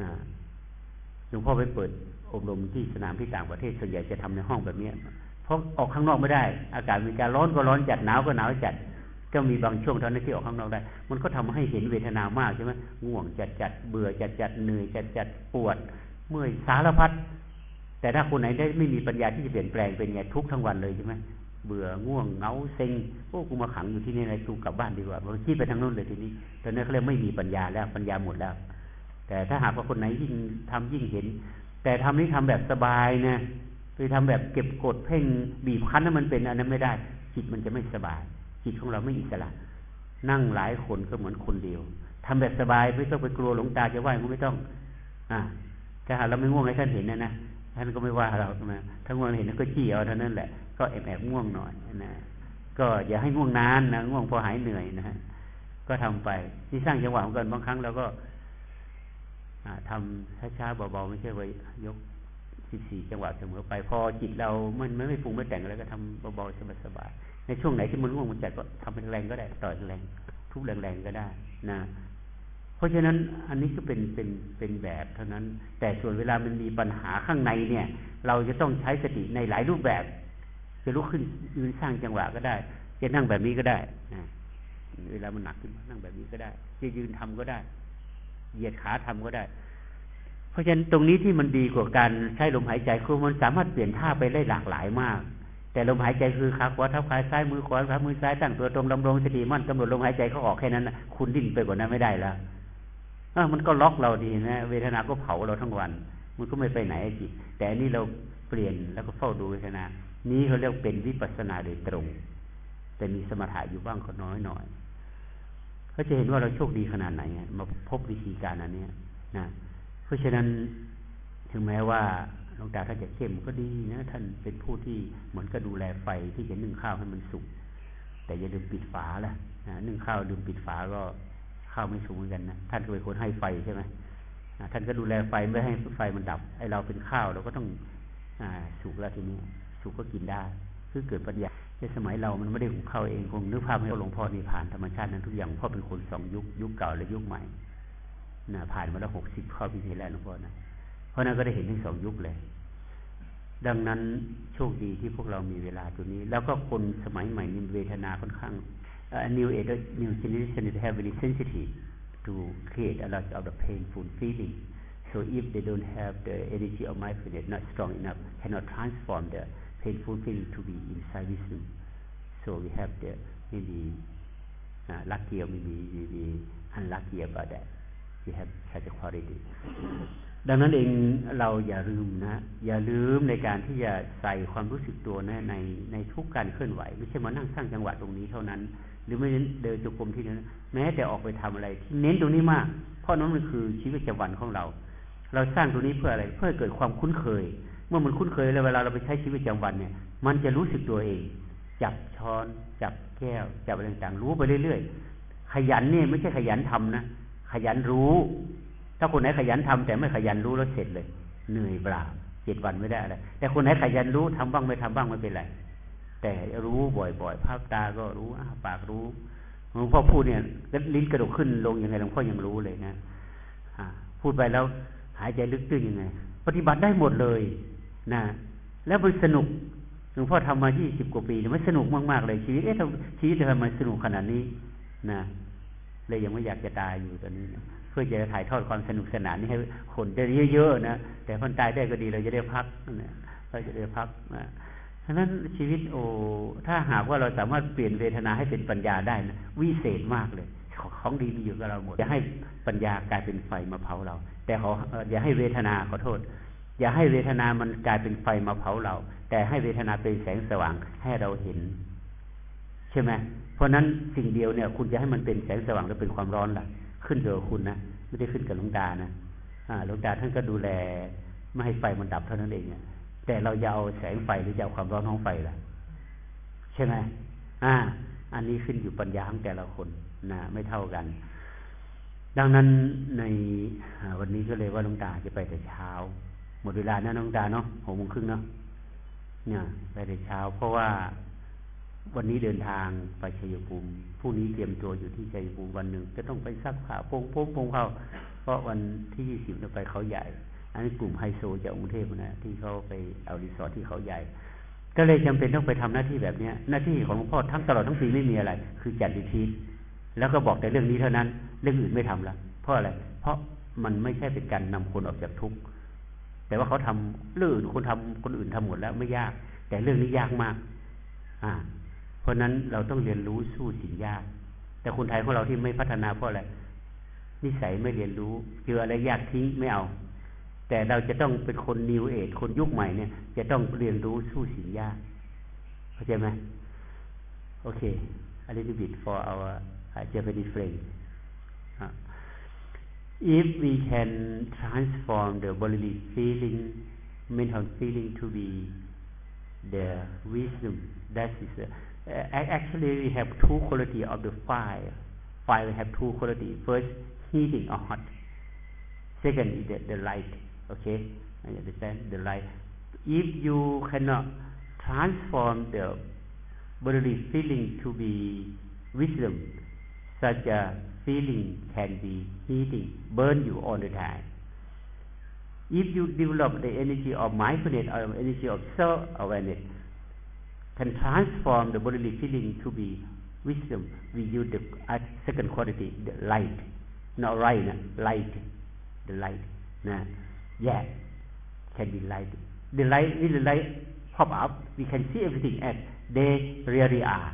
นะหลวงพ่อไปเปิดอบรมที่สนามที่ต่างประเทศส่วนใหญ่จะทำในห้องแบบเนี้ย ราะออกข้างนอกไม่ได้ อากาศมีการร้อนก็ร้อนจัดหนาวก็หนาวจัด ก็มีบางช่วงเท่านั้นที่ออกข้างนอกได้ มันก็ทำให้เห็นเวทนามากใช่ไหมง่วงจัดจัดเบื่อจัดจัดเหนื่อยจัดจัดปวด เมื่อยสารพัดแต่ถ้าคนไหนได้ไม่มีปัญญาที่จะเปลี่ยนแปลงเป็นไงทุกทั้งวันเลยใช่ไหมเบื่อง่วงเงาเซ็งโอ้กูมาขังอยู่ที่นี่เลยกูกลับบ้านดีกว่าบางทีไปทางโน้นเลยทีนี้ตอนนี้เขาเรียกไม่มีปัญญาแล้วปัญญาหมดแล้ว แต่ถ้าหากว่าคนไหนยิ่งทำยิ่งเห็น แต่ทำนี้ทำแบบสบายนะ ไปทำแบบเก็บกดเพ่งบีบคั้นนั้นมันเป็นอันนั้นไม่ได้ จิตมันจะไม่สบาย จิตของเราไม่อิสระ นั่งหลายคนก็เหมือนคนเดียวทำแบบสบายไม่ต้องไปกลัวหลงตาจะว่าก็ไม่ต้อง อ่าถ้าหาเราไม่ง่วงให้ท่านเห็นนะนะท่านก็ไม่ว่าเราใช่ไหมถ้าง่วงเห็นก็จี้เอาเท่านั้นแหละก็แอบแอบง่วงหน่อยนะก็อย่าให้ง่วงนานนะง่วงพอหายเหนื่อยนะฮะก็ทำไปที่สร้างจังหวะเหมือนกันบางครั้งเราก็ทำช้าๆเบาๆไม่ใช่ว่ายก สิบสี่จังหวะเสมอไป พอจิตเรามันไม่ไม่ปรุงไม่แต่งอะไรก็ทำเบาๆสบายๆในช่วงไหนที่มันง่วงมันจัดก็ทำเป็นแรงก็ได้ต่อยแรงทุบแรงๆก็ได้นะเพราะฉะนั้นอันนี้ก็เป็นเป็นเป็นแบบเท่านั้น แต่ส่วนเวลามันมีปัญหาข้างในเนี่ย เราจะต้องใช้สติในหลายรูปแบบ จะลุกขึ้นยืนสร้างจังหวะก็ได้ จะนั่งแบบนี้ก็ได้เวลามันหนักขึ้นนั่งแบบนี้ก็ได้ จะยืนทำก็ได้ เหยียดขาทำก็ได้ เพราะฉะนั้นตรงนี้ที่มันดีกว่าการใช้ลมหายใจคือมันสามารถเปลี่ยนท่าไปได้หลากหลายมาก แต่ลมหายใจคือขาขวาทับขาซ้ายมือขวาทับมือซ้ายตั้งตัวตรงดำรงสติมั่นกำหนดลมหายใจเขาออกแค่นั้นนะคุณดิ้นไปกว่านั้นไม่ได้แล้วมันก็ล็อกเราดีนะเวทนาก็เผาเราทั้งวัน มันก็ไม่ไปไหนจิตแต่อันนี้เราเปลี่ยนแล้วก็เฝ้าดูเวทนา นี้เขาเรียกเป็นวิปัสสนาโดยตรง แต่มีสมถะอยู่บ้างก็น้อยหน่อยเขาจะเห็นว่าเราโชคดีขนาดไหนมาพบวิธีการอันนี้นะ ราะฉะนั้นถึงแม้ว่าหลวงตาท่านจะเข้มก็ดีนะ ท่านเป็นผู้ที่เหมือนก็ดูแลไฟที่จะนึ่งข้าวให้มันสุกแต่อย่าลืมปิดฝาล่ะนะนึ่งข้าวลืมปิดฝาก็ข้าวไม่สูงเหมือนกันนะท่านก็เป็นคนให้ไฟใช่ไหมท่านก็ดูแลไฟไม่ให้ไฟมันดับไอเราเป็นข้าวเราก็ต้องอสุกแล้วทีนี้สุกก็กินได้ คือเกิดปัญญาในสมัยเรามันไม่ได้หุงข้าวเองคงนึกภาพให้หลวงพ่อนี่ผ่านธรรมชาตินั้นทุกอย่างพ่อเป็นคนสองยุคยุคเก่าและยุคใหม่ นะผ่านมาแล้วหกสิบข้อพิเศษแล้วหลวงพ่อนะเพราะนั้นก็ได้เห็นทั้งสองยุคเลย ดังนั้นโชคดีที่พวกเรามีเวลาตัวนี้ แล้วก็คนสมัยใหม่มีเวทนาค่อนข้าง uh, new age, new generation is heavily sensitive to create a lot of the painful feeling. So if they don't have the energy of mindfulness not strong enough, cannot transform the painful feeling to be inside wisdom. So we have the maybe uh, lucky or maybe, maybe unlucky about that. We have such a quality. ดังนั้นเองเราอย่าลืมนะ อย่าลืมในการที่จะใส่ความรู้สึกตัวนะในในทุกการเคลื่อนไหว ไม่ใช่มานั่งสร้างจังหวะตรงนี้เท่านั้น หรือไม่เดินจุกรมที่นั้นแม้แต่ออกไปทำอะไรที่เน้นตรงนี้มาก เพราะนั้นมันคือชีวิตประจำวันของเรา เราสร้างตรงนี้เพื่ออะไร เพื่อเกิดความคุ้นเคย เมื่อมันคุ้นเคยแล้วเวลาเราไปใช้ชีวิตประจำวันเนี่ย มันจะรู้สึกตัวเอง จับช้อน จับแก้ว จับอะไรต่างๆรู้ไปเรื่อยๆขยันเนี่ยไม่ใช่ขยันทำนะ ขยันรู้ ถ้าคนไหนขยันทำแต่ไม่ขยันรู้แล้วเสร็จเลย เหนื่อยเปล่าเจ็ดวันไม่ได้อะไรแต่คนไหนขยันรู้ทำบ้างไม่ทำบ้างไม่เป็นไรแต่รู้บ่อยๆภาพตาก็รู้อ้าปากรู้หลวงพ่อพูดเนี่ยลิ้นกระดกขึ้นลงยังไงหลวงพ่อยังรู้เลยนะพูดไปแล้วหายใจลึกตื้นยังไง ปฏิบัติได้หมดเลยนะแล้วมันสนุกหลวงพ่อทำมายี่สิบกว่าปีมันสนุกมากๆเลยชีวิตเอ๊ะชีวิตทำไมสนุกขนาดนี้นะ เลยยังไม่อยากจะตายอยู่ตอนนี้นะเพื่อจะถ่ายทอดความสนุกสนานนี้ให้คนได้เยอะๆนะแต่คนตายได้ก็ดีเราจะได้พักนะเราจะได้พักนะฉะนั้นชีวิตโอ้ถ้าหากว่าเราสามารถเปลี่ยนเวทนาให้เป็นปัญญาได้นะวิเศษมากเลย ของดีมีอยู่กับเราหมดอย่าให้ปัญญากลายเป็นไฟมาเผาเรา แต่ขออย่าให้เวทนาขอโทษ อย่าให้เวทนามันกลายเป็นไฟมาเผาเรา แต่ให้เวทนาเป็นแสงสว่างให้เราเห็น ใช่ไหม ราะนั้นสิ่งเดียวเนี่ย คุณจะให้มันเป็นแสงสว่างหรือเป็นความร้อนล่ะ ขึ้นอยู่กับคุณนะไม่ได้ขึ้นกับหลวงตานะหลวงตาท่านก็ดูแลไม่ให้ไฟมันดับเท่านั้นเองแต่เราจะเอาแสงไฟหรือจะเอาความร้อนของไฟล่ะ ใช่ไหมอ่า อันนี้ขึ้นอยู่ปัญญาของแต่ละคนนะไม่เท่ากัน ดังนั้นในวันนี้ก็เลยว่าหลุงตาจะไปแต่เช้า หมดเวลานะน้องตาเนาะหกโมงครึ่งเนาะเนี่ยไปแต่เช้า เพราะว่า วันนี้เดินทางไปชัยภูมิพรุ่งนี้เตรียมตัวอยู่ที่ชัยภูมิวันหนึ่งจะต้องไปซักผ้าโป่งโป่งโป่งเขาเพราะวันที่ยี่สิบเราไปเขาใหญ่ อันนี้กลุ่มไฮโซจากกรุงเทพนะที่เขาไปเอารีสอร์ทที่เขาใหญ่ ก็เลยจำเป็นต้องไปทำหน้าที่แบบเนี้ย หน้าที่ของหลวงพ่อทั้งตลอดทั้งปีไม่มีอะไร คือจัดดิทีแล้วก็บอกแต่เรื่องนี้เท่านั้น เรื่องอื่นไม่ทำละเพราะอะไร เพราะมันไม่ใช่เป็นการนำคนออกจากทุกข์แต่ว่าเขาทำเรื่องอื่นคนทำคนอื่นทำหมดแล้วไม่ยาก แต่เรื่องนี้ยากมาก อ่า ราะนั้นเราต้องเรียนรู้สู้สิ่งยาก แต่คนไทยของเราที่ไม่พัฒนาเพราะอะไรนิสัยไม่เรียนรู้เจออะไรยากทิ้งไม่เอา แต่เราจะต้องเป็นคนนิวเอทคนยุคใหม่เนี่ย จะต้องเรียนรู้สู้สิ่งยากเข้าใจไหมโอเค a little bit for our uh, Japanese friend uh, if we can transform the bodily feeling mental feeling to be the wisdom that is uh, Uh, actually we have two quality of the fire. Fire we have two quality. First heating or hot. Second is the, the light. Okay, I understand? The light. If you cannot transform the bodily feeling to be wisdom, such a feeling can be heating burn you all the time. If you develop the energy of mindfulness or energy of self awareness can transform the bodily feeling to be wisdom we use the second quality the light. Not right light. The light. นะ yeah. Can be light. The light is the light pop up we can see everything as they really are.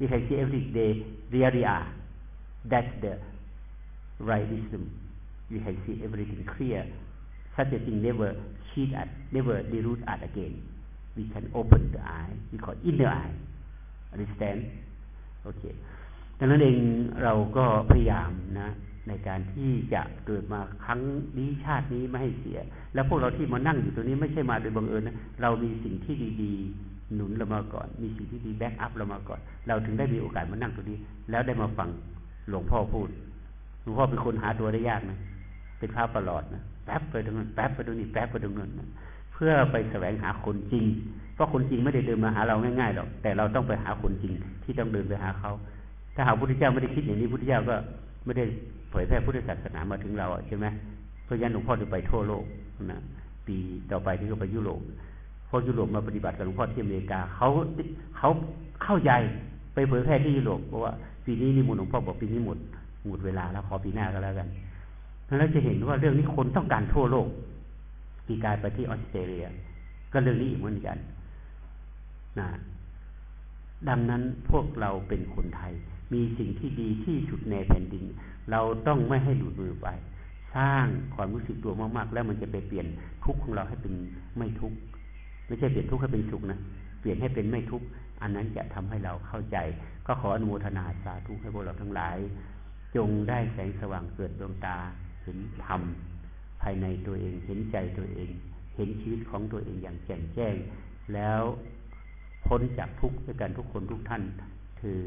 We can see everything they really are. That's the right wisdom. We can see everything clear. Such a thing never cheat us never delude us again we can open the eye we call inner eye understand โอเคดังนั้นเองเราก็พยายามนะ ในการที่จะเกิดมาครั้งนี้ชาตินี้ไม่ให้เสีย แล้วพวกเราที่มานั่งอยู่ตรงนี้ไม่ใช่มาโดยบังเอิญนะเรามีสิ่งที่ดีๆ หนุนเรามาก่อน มีสิ่งที่ดี backup เรามาก่อน เราถึงได้มีโอกาสมานั่งตรงนี้ แล้วได้มาฟังหลวงพ่อพูดหลวงพ่อเป็นคนหาตัวได้ยากนะเป็นพระประหลอดนะแป๊บไปตรงนั้นแป๊บไปตรงนี้แป๊บไปตรงนั้นนะ พื่อไปแสวงหาคนจริง เพราะคนจริงไม่ได้เดินมาหาเราง่ายๆหรอก แต่เราต้องไปหาคนจริงที่ต้องเดินไปหาเขา ถ้าหาพุทธเจ้าไม่ได้คิดอย่างนี้พุทธเจ้าก็ไม่ได้เผยแพร่พุทธศาสนามาถึงเราใช่ไหมเพราะฉะนั้นหลวงพ่อจะไปทั่วโลกนะปีต่อไปที่ก็ไปยุโรปพอยุโรปมาปฏิบัติกับหลวงพ่อที่อเมริกาเขาเขาเข้าใจไปเผยแพร่ที่ยุโรปเพราะว่าปีนี้นี่มุนหลวงพ่อบอกปีนี้หมดหมดเวลาแล้วขอปีหน้าก็แล้วกันแล้วจะเห็นว่าเรื่องนี้คนต้องการทั่วโลก ปีกายไปที่ออสเตรเลีย ก็เรื่องนี้อีกเหมือนกันนะดังนั้นพวกเราเป็นคนไทย มีสิ่งที่ดีที่สุดในแผ่นดิน เราต้องไม่ให้หลุดมือไป สร้างความรู้สึกตัวมากๆ แล้วมันจะไปเปลี่ยนทุกข์ของเราให้เป็นไม่ทุกข์ไม่ใช่เปลี่ยนทุกข์ให้เป็นสุขนะเปลี่ยนให้เป็นไม่ทุกข์อันนั้นจะทำให้เราเข้าใจ ก็ขออนุโมทนาสาธุให้พวกเราทั้งหลาย จงได้แสงสว่างเกิดดวงตาเห็นธรรม ภายในตัวเอง เห็นใจตัวเอง เห็นชีวิตของตัวเองอย่างแจ่มแจ้ง แล้วพ้นจากทุกข์ด้วยกันทุกคนทุกท่านคือ